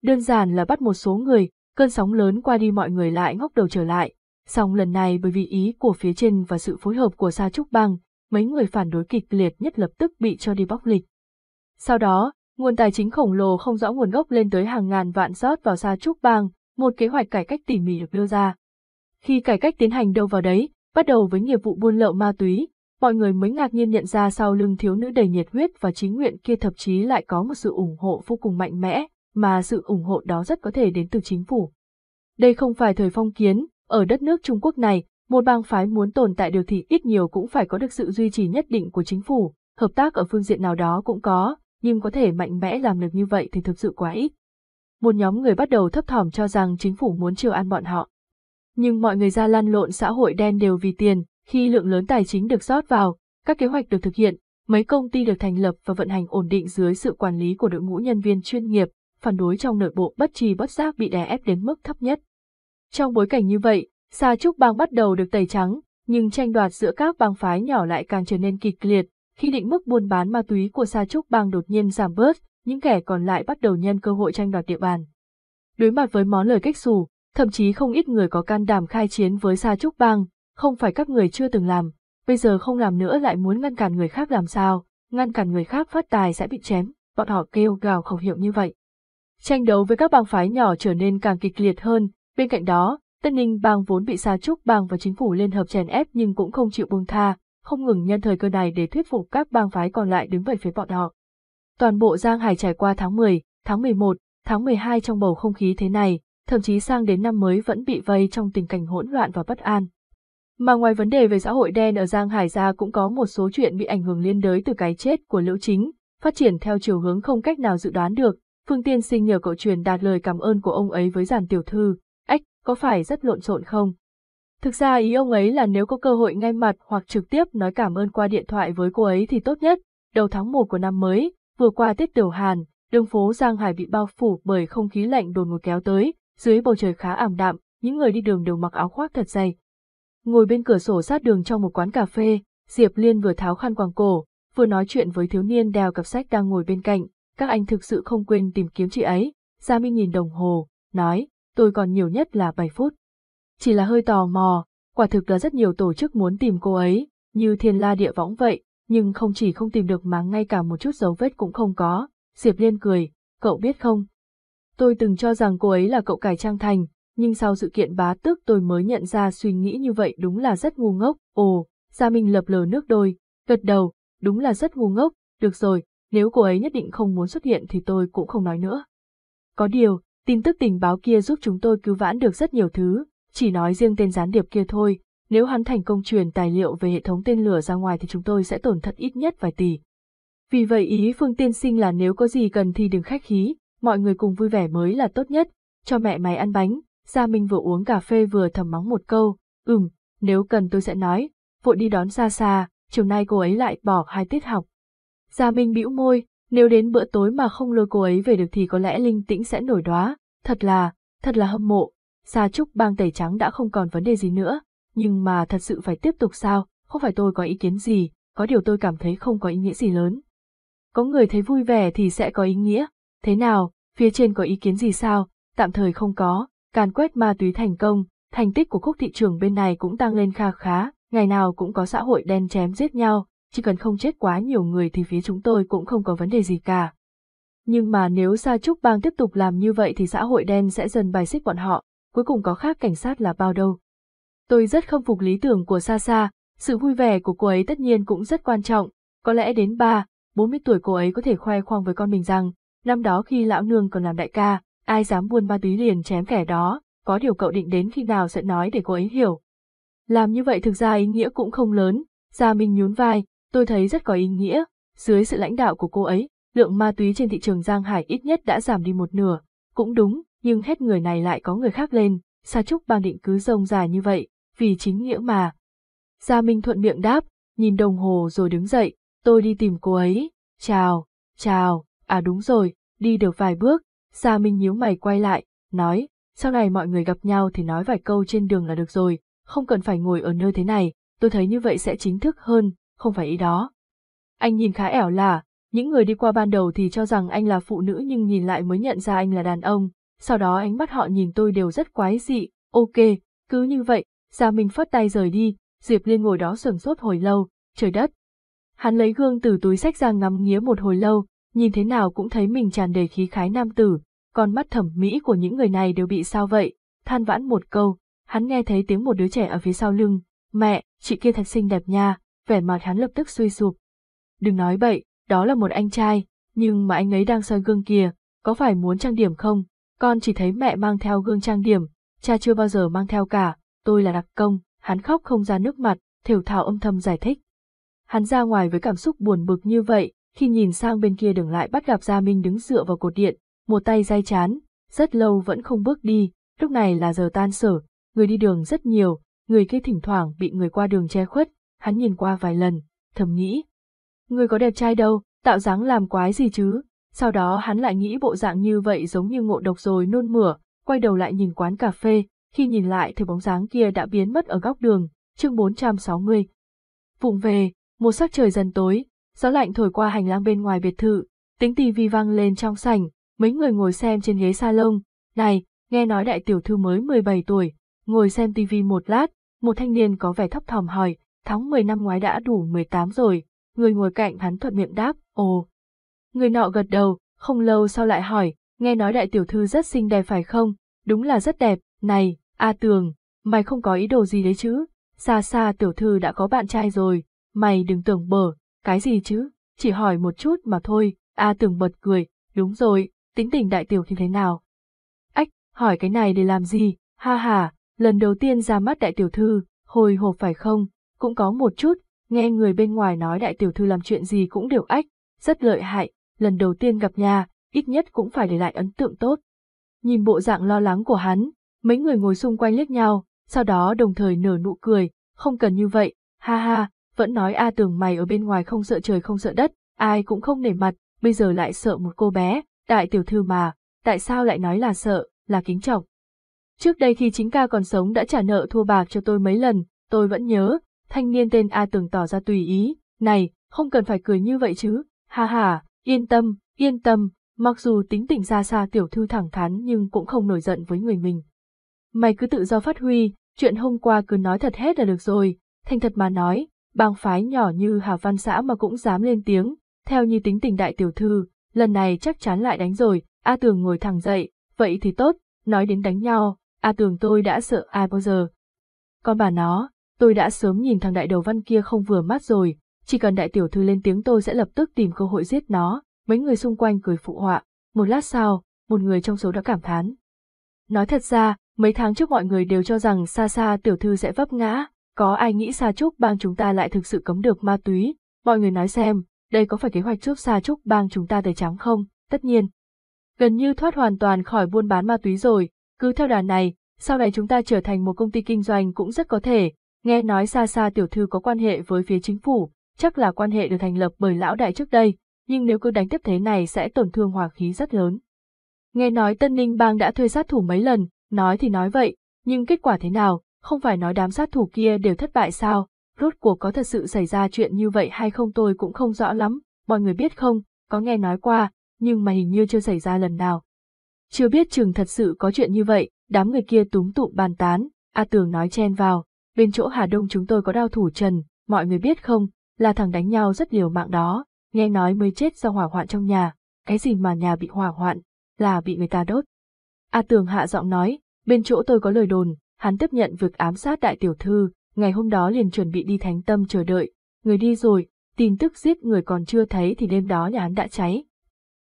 Đơn giản là bắt một số người, cơn sóng lớn qua đi mọi người lại ngóc đầu trở lại, song lần này bởi vì ý của phía trên và sự phối hợp của Sa Trúc Bang, mấy người phản đối kịch liệt nhất lập tức bị cho đi bóc lịch. Sau đó, nguồn tài chính khổng lồ không rõ nguồn gốc lên tới hàng ngàn vạn rót vào Sa Trúc Bang, một kế hoạch cải cách tỉ mỉ được đưa ra. Khi cải cách tiến hành đâu vào đấy, bắt đầu với nghiệp vụ buôn lậu ma túy, mọi người mới ngạc nhiên nhận ra sau lưng thiếu nữ đầy nhiệt huyết và chính nguyện kia thậm chí lại có một sự ủng hộ vô cùng mạnh mẽ, mà sự ủng hộ đó rất có thể đến từ chính phủ. Đây không phải thời phong kiến, ở đất nước Trung Quốc này, một bang phái muốn tồn tại điều thì ít nhiều cũng phải có được sự duy trì nhất định của chính phủ, hợp tác ở phương diện nào đó cũng có, nhưng có thể mạnh mẽ làm được như vậy thì thực sự quá ít. Một nhóm người bắt đầu thấp thỏm cho rằng chính phủ muốn chiều an bọn họ. Nhưng mọi người ra lan lộn xã hội đen đều vì tiền, khi lượng lớn tài chính được rót vào, các kế hoạch được thực hiện, mấy công ty được thành lập và vận hành ổn định dưới sự quản lý của đội ngũ nhân viên chuyên nghiệp, phản đối trong nội bộ bất trì bất giác bị đè ép đến mức thấp nhất. Trong bối cảnh như vậy, Sa Trúc bang bắt đầu được tẩy trắng, nhưng tranh đoạt giữa các bang phái nhỏ lại càng trở nên kịch liệt, khi định mức buôn bán ma túy của Sa Trúc bang đột nhiên giảm bớt, những kẻ còn lại bắt đầu nhân cơ hội tranh đoạt địa bàn. Đối mặt với món lời cách xù, thậm chí không ít người có can đảm khai chiến với Sa Trúc bang, không phải các người chưa từng làm, bây giờ không làm nữa lại muốn ngăn cản người khác làm sao, ngăn cản người khác phát tài sẽ bị chém, bọn họ kêu gào khẩu hiệu như vậy. Tranh đấu với các bang phái nhỏ trở nên càng kịch liệt hơn, bên cạnh đó, Tân Ninh bang vốn bị Sa Trúc bang và chính phủ liên hợp chèn ép nhưng cũng không chịu buông tha, không ngừng nhân thời cơ này để thuyết phục các bang phái còn lại đứng về phía bọn họ. Toàn bộ Giang Hải trải qua tháng 10, tháng 11, tháng 12 trong bầu không khí thế này, thậm chí sang đến năm mới vẫn bị vây trong tình cảnh hỗn loạn và bất an. Mà ngoài vấn đề về xã hội đen ở Giang Hải ra cũng có một số chuyện bị ảnh hưởng liên đới từ cái chết của Liễu Chính, phát triển theo chiều hướng không cách nào dự đoán được. Phương Tiên Sinh nhờ cậu truyền đạt lời cảm ơn của ông ấy với giản tiểu thư, Ếch có phải rất lộn xộn không? Thực ra ý ông ấy là nếu có cơ hội ngay mặt hoặc trực tiếp nói cảm ơn qua điện thoại với cô ấy thì tốt nhất. Đầu tháng 1 của năm mới, vừa qua Tết Tiểu Hàn, đường phố Giang Hải bị bao phủ bởi không khí lạnh đồn ngột kéo tới, dưới bầu trời khá ảm đạm, những người đi đường đều mặc áo khoác thật dày. Ngồi bên cửa sổ sát đường trong một quán cà phê, Diệp Liên vừa tháo khăn quàng cổ, vừa nói chuyện với thiếu niên đeo cặp sách đang ngồi bên cạnh, các anh thực sự không quên tìm kiếm chị ấy. Gia Minh nhìn đồng hồ, nói, tôi còn nhiều nhất là 7 phút. Chỉ là hơi tò mò, quả thực là rất nhiều tổ chức muốn tìm cô ấy, như thiên la địa võng vậy, nhưng không chỉ không tìm được mà ngay cả một chút dấu vết cũng không có. Diệp Liên cười, cậu biết không? Tôi từng cho rằng cô ấy là cậu cải trang thành, nhưng sau sự kiện bá tước tôi mới nhận ra suy nghĩ như vậy đúng là rất ngu ngốc. Ồ, Gia Minh lập lờ nước đôi, gật đầu, đúng là rất ngu ngốc, được rồi, nếu cô ấy nhất định không muốn xuất hiện thì tôi cũng không nói nữa. Có điều, tin tức tình báo kia giúp chúng tôi cứu vãn được rất nhiều thứ, chỉ nói riêng tên gián điệp kia thôi, nếu hắn thành công truyền tài liệu về hệ thống tên lửa ra ngoài thì chúng tôi sẽ tổn thất ít nhất vài tỷ. Vì vậy ý Phương tiên sinh là nếu có gì cần thì đừng khách khí, mọi người cùng vui vẻ mới là tốt nhất, cho mẹ mày ăn bánh, Gia Minh vừa uống cà phê vừa thầm mắng một câu, ừm, nếu cần tôi sẽ nói, vội đi đón xa xa, chiều nay cô ấy lại bỏ hai tiết học. Gia Minh bĩu môi, nếu đến bữa tối mà không lôi cô ấy về được thì có lẽ linh tĩnh sẽ nổi đoá, thật là, thật là hâm mộ. Sa Trúc bang tẩy trắng đã không còn vấn đề gì nữa, nhưng mà thật sự phải tiếp tục sao, không phải tôi có ý kiến gì, có điều tôi cảm thấy không có ý nghĩa gì lớn. Có người thấy vui vẻ thì sẽ có ý nghĩa, thế nào, phía trên có ý kiến gì sao, tạm thời không có, càn quét ma túy thành công, thành tích của khúc thị trường bên này cũng tăng lên kha khá, ngày nào cũng có xã hội đen chém giết nhau, chỉ cần không chết quá nhiều người thì phía chúng tôi cũng không có vấn đề gì cả. Nhưng mà nếu Sa Trúc Bang tiếp tục làm như vậy thì xã hội đen sẽ dần bài xích bọn họ, cuối cùng có khác cảnh sát là bao đâu. Tôi rất không phục lý tưởng của Sa Sa, sự vui vẻ của cô ấy tất nhiên cũng rất quan trọng, có lẽ đến 3, 40 tuổi cô ấy có thể khoe khoang với con mình rằng, năm đó khi lão nương còn làm đại ca, ai dám buôn ma túy liền chém kẻ đó, có điều cậu định đến khi nào sẽ nói để cô ấy hiểu. Làm như vậy thực ra ý nghĩa cũng không lớn, Gia Minh nhún vai, tôi thấy rất có ý nghĩa, dưới sự lãnh đạo của cô ấy, lượng ma túy trên thị trường Giang Hải ít nhất đã giảm đi một nửa, cũng đúng, nhưng hết người này lại có người khác lên, Sa Trúc bang định cứ rông dài như vậy, vì chính nghĩa mà. Gia Minh thuận miệng đáp, nhìn đồng hồ rồi đứng dậy, tôi đi tìm cô ấy, chào, chào, à đúng rồi, đi được vài bước, Gia Minh nhíu mày quay lại, nói, sau này mọi người gặp nhau thì nói vài câu trên đường là được rồi, không cần phải ngồi ở nơi thế này, tôi thấy như vậy sẽ chính thức hơn, không phải ý đó. Anh nhìn khá ẻo là, những người đi qua ban đầu thì cho rằng anh là phụ nữ nhưng nhìn lại mới nhận ra anh là đàn ông, sau đó ánh mắt họ nhìn tôi đều rất quái dị, ok, cứ như vậy, Gia Minh phất tay rời đi, Diệp Liên ngồi đó sửng sốt hồi lâu, trời đất. Hắn lấy gương từ túi sách ra ngắm nghía một hồi lâu, nhìn thế nào cũng thấy mình tràn đầy khí khái nam tử, con mắt thẩm mỹ của những người này đều bị sao vậy, than vãn một câu, hắn nghe thấy tiếng một đứa trẻ ở phía sau lưng, mẹ, chị kia thật xinh đẹp nha, vẻ mặt hắn lập tức suy sụp. Đừng nói bậy, đó là một anh trai, nhưng mà anh ấy đang soi gương kìa, có phải muốn trang điểm không? Con chỉ thấy mẹ mang theo gương trang điểm, cha chưa bao giờ mang theo cả, tôi là đặc công, hắn khóc không ra nước mặt, thều thào âm thầm giải thích. Hắn ra ngoài với cảm xúc buồn bực như vậy, khi nhìn sang bên kia đường lại bắt gặp Gia Minh đứng dựa vào cột điện, một tay day chán, rất lâu vẫn không bước đi, lúc này là giờ tan sở, người đi đường rất nhiều, người kia thỉnh thoảng bị người qua đường che khuất, hắn nhìn qua vài lần, thầm nghĩ. Người có đẹp trai đâu, tạo dáng làm quái gì chứ, sau đó hắn lại nghĩ bộ dạng như vậy giống như ngộ độc rồi nôn mửa, quay đầu lại nhìn quán cà phê, khi nhìn lại thì bóng dáng kia đã biến mất ở góc đường, chương 460. Vụng về, một sắc trời dần tối, gió lạnh thổi qua hành lang bên ngoài biệt thự, tiếng tivi vang lên trong sảnh, mấy người ngồi xem trên ghế salon. Này, nghe nói đại tiểu thư mới 17 tuổi, ngồi xem tivi một lát, một thanh niên có vẻ thấp thỏm hỏi, tháng 10 năm ngoái đã đủ 18 rồi, người ngồi cạnh hắn thuận miệng đáp, ồ. Người nọ gật đầu, không lâu sau lại hỏi, nghe nói đại tiểu thư rất xinh đẹp phải không? Đúng là rất đẹp, này, A Tường, mày không có ý đồ gì đấy chứ? Xa xa tiểu thư đã có bạn trai rồi, mày đừng tưởng bở, cái gì chứ? Chỉ hỏi một chút mà thôi, A tưởng bật cười, đúng rồi, tính tình đại tiểu thì thế nào? Ách, hỏi cái này để làm gì? Ha ha, lần đầu tiên ra mắt đại tiểu thư, hồi hộp phải không? Cũng có một chút, nghe người bên ngoài nói đại tiểu thư làm chuyện gì cũng đều ách, rất lợi hại, lần đầu tiên gặp nhà, ít nhất cũng phải để lại ấn tượng tốt. Nhìn bộ dạng lo lắng của hắn, mấy người ngồi xung quanh liếc nhau, sau đó đồng thời nở nụ cười, không cần như vậy, ha ha, vẫn nói A tưởng mày ở bên ngoài không sợ trời không sợ đất, ai cũng không nể mặt, bây giờ lại sợ một cô bé, đại tiểu thư mà, tại sao lại nói là sợ, là kính trọng. Trước đây khi chính ca còn sống đã trả nợ thua bạc cho tôi mấy lần, tôi vẫn nhớ, thanh niên tên A Tường tỏ ra tùy ý, này, không cần phải cười như vậy chứ, ha ha, yên tâm, yên tâm, mặc dù tính tình ra xa tiểu thư thẳng thắn nhưng cũng không nổi giận với người mình. Mày cứ tự do phát huy, chuyện hôm qua cứ nói thật hết là được rồi, thành thật mà nói, bang phái nhỏ như Hà Văn xã mà cũng dám lên tiếng, theo như tính tình đại tiểu thư, lần này chắc chắn lại đánh rồi, A Tường ngồi thẳng dậy, vậy thì tốt, nói đến đánh nhau, A Tường tôi đã sợ ai bao giờ. Con bà nó, tôi đã sớm nhìn thằng đại đầu văn kia không vừa mắt rồi, chỉ cần đại tiểu thư lên tiếng tôi sẽ lập tức tìm cơ hội giết nó, mấy người xung quanh cười phụ họa, một lát sau, một người trong số đã cảm thán. Nói thật ra, mấy tháng trước mọi người đều cho rằng xa xa tiểu thư sẽ vấp ngã, có ai nghĩ Sa Trúc bang chúng ta lại thực sự cấm được ma túy, mọi người nói xem, đây có phải kế hoạch giúp Sa Trúc bang chúng ta tẩy trắng không? Tất nhiên. Gần như thoát hoàn toàn khỏi buôn bán ma túy rồi, cứ theo đà này, sau này chúng ta trở thành một công ty kinh doanh cũng rất có thể, nghe nói xa xa tiểu thư có quan hệ với phía chính phủ, chắc là quan hệ được thành lập bởi lão đại trước đây, nhưng nếu cứ đánh tiếp thế này sẽ tổn thương hòa khí rất lớn. Nghe nói Tân Ninh Bang đã thuê sát thủ mấy lần, nói thì nói vậy, nhưng kết quả thế nào, không phải nói đám sát thủ kia đều thất bại sao, rốt cuộc có thật sự xảy ra chuyện như vậy hay không tôi cũng không rõ lắm, mọi người biết không, có nghe nói qua, nhưng mà hình như chưa xảy ra lần nào. Chưa biết chừng thật sự có chuyện như vậy, đám người kia túm tụm bàn tán, A Tường nói chen vào, bên chỗ Hà Đông chúng tôi có đao thủ Trần, mọi người biết không, là thằng đánh nhau rất liều mạng đó, nghe nói mới chết do hỏa hoạn trong nhà, cái gì mà nhà bị hỏa hoạn, là bị người ta đốt. A Tường hạ giọng nói, bên chỗ tôi có lời đồn, hắn tiếp nhận việc ám sát đại tiểu thư, ngày hôm đó liền chuẩn bị đi thánh tâm chờ đợi, người đi rồi, tin tức giết người còn chưa thấy thì đêm đó nhà hắn đã cháy.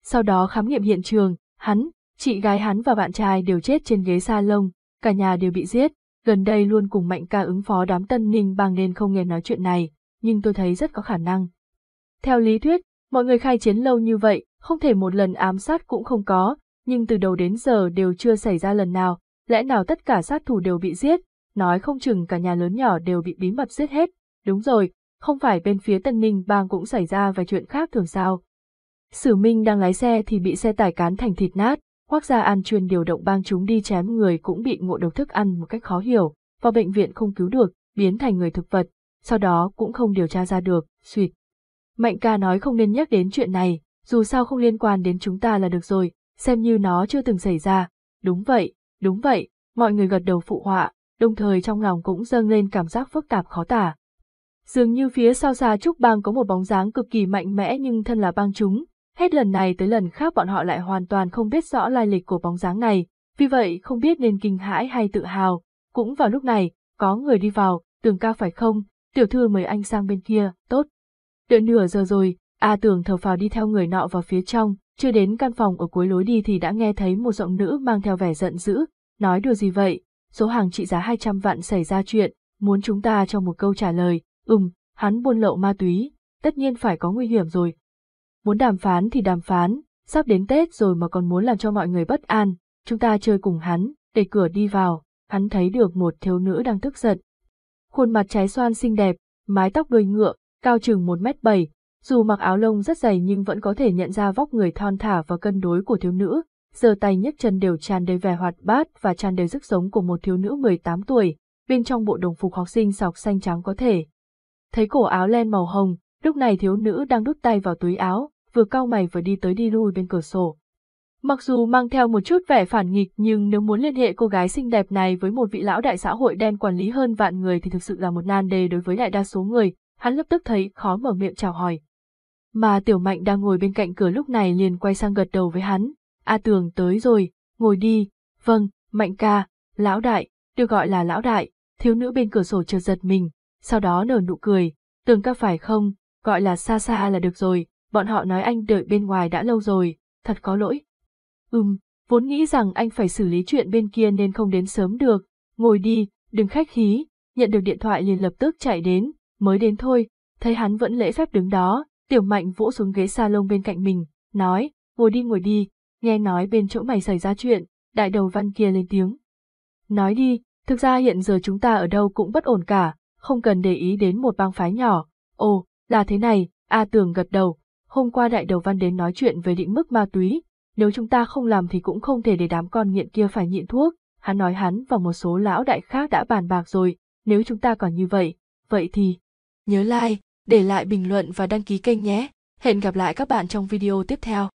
Sau đó khám nghiệm hiện trường, hắn, chị gái hắn và bạn trai đều chết trên ghế salon, cả nhà đều bị giết, gần đây luôn cùng mạnh ca ứng phó đám tân ninh bang nên không nghe nói chuyện này, nhưng tôi thấy rất có khả năng. Theo lý thuyết, mọi người khai chiến lâu như vậy, không thể một lần ám sát cũng không có, nhưng từ đầu đến giờ đều chưa xảy ra lần nào, lẽ nào tất cả sát thủ đều bị giết, nói không chừng cả nhà lớn nhỏ đều bị bí mật giết hết, đúng rồi, không phải bên phía Tân Ninh bang cũng xảy ra vài chuyện khác thường sao. Sử Minh đang lái xe thì bị xe tải cán thành thịt nát, Hoác Gia An chuyên điều động bang chúng đi chém người cũng bị ngộ độc thức ăn một cách khó hiểu, vào bệnh viện không cứu được, biến thành người thực vật, sau đó cũng không điều tra ra được, suyệt. Mạnh ca nói không nên nhắc đến chuyện này, dù sao không liên quan đến chúng ta là được rồi, xem như nó chưa từng xảy ra. Đúng vậy, đúng vậy, mọi người gật đầu phụ họa, đồng thời trong lòng cũng dâng lên cảm giác phức tạp khó tả. Dường như phía sau xa trúc bang có một bóng dáng cực kỳ mạnh mẽ nhưng thân là bang chúng, hết lần này tới lần khác bọn họ lại hoàn toàn không biết rõ lai lịch của bóng dáng này, vì vậy không biết nên kinh hãi hay tự hào. Cũng vào lúc này, có người đi vào, tường ca phải không, tiểu thư mời anh sang bên kia, tốt. Đợi nửa giờ rồi, A tường thở phào đi theo người nọ vào phía trong, chưa đến căn phòng ở cuối lối đi thì đã nghe thấy một giọng nữ mang theo vẻ giận dữ, nói đùa gì vậy, số hàng trị giá 200 vạn xảy ra chuyện, muốn chúng ta cho một câu trả lời, ừm, hắn buôn lậu ma túy, tất nhiên phải có nguy hiểm rồi. Muốn đàm phán thì đàm phán, sắp đến Tết rồi mà còn muốn làm cho mọi người bất an, chúng ta chơi cùng hắn, để cửa đi vào, hắn thấy được một thiếu nữ đang tức giận. Khuôn mặt trái xoan xinh đẹp, mái tóc đuôi ngựa, cao chừng 1 mét 7, dù mặc áo lông rất dày nhưng vẫn có thể nhận ra vóc người thon thả và cân đối của thiếu nữ, giờ tay nhấc chân đều tràn đầy vẻ hoạt bát và tràn đầy sức sống của một thiếu nữ 18 tuổi, bên trong bộ đồng phục học sinh sọc xanh trắng có thể. Thấy cổ áo len màu hồng, lúc này thiếu nữ đang đút tay vào túi áo, vừa cau mày vừa đi tới đi lui bên cửa sổ. Mặc dù mang theo một chút vẻ phản nghịch nhưng nếu muốn liên hệ cô gái xinh đẹp này với một vị lão đại xã hội đen quản lý hơn vạn người thì thực sự là một nan đề đối với đại đa số người, hắn lập tức thấy khó mở miệng chào hỏi. Mà tiểu mạnh đang ngồi bên cạnh cửa lúc này liền quay sang gật đầu với hắn, A Tường tới rồi, ngồi đi, vâng, Mạnh ca, lão đại, được gọi là lão đại, thiếu nữ bên cửa sổ chợt giật mình, sau đó nở nụ cười, Tường ca phải không, gọi là xa xa là được rồi, bọn họ nói anh đợi bên ngoài đã lâu rồi, thật có lỗi. Ừm, vốn nghĩ rằng anh phải xử lý chuyện bên kia nên không đến sớm được, ngồi đi, đừng khách khí, nhận được điện thoại liền lập tức chạy đến, mới đến thôi, thấy hắn vẫn lễ phép đứng đó, tiểu mạnh vỗ xuống ghế salon bên cạnh mình, nói, ngồi đi ngồi đi, nghe nói bên chỗ mày xảy ra chuyện, đại đầu văn kia lên tiếng. Nói đi, thực ra hiện giờ chúng ta ở đâu cũng bất ổn cả, không cần để ý đến một bang phái nhỏ. Ồ, là thế này, A Tường gật đầu, hôm qua đại đầu văn đến nói chuyện về định mức ma túy, nếu chúng ta không làm thì cũng không thể để đám con nghiện kia phải nhịn thuốc, hắn nói hắn và một số lão đại khác đã bàn bạc rồi, nếu chúng ta còn như vậy, vậy thì... Nhớ like, để lại bình luận và đăng ký kênh nhé. Hẹn gặp lại các bạn trong video tiếp theo.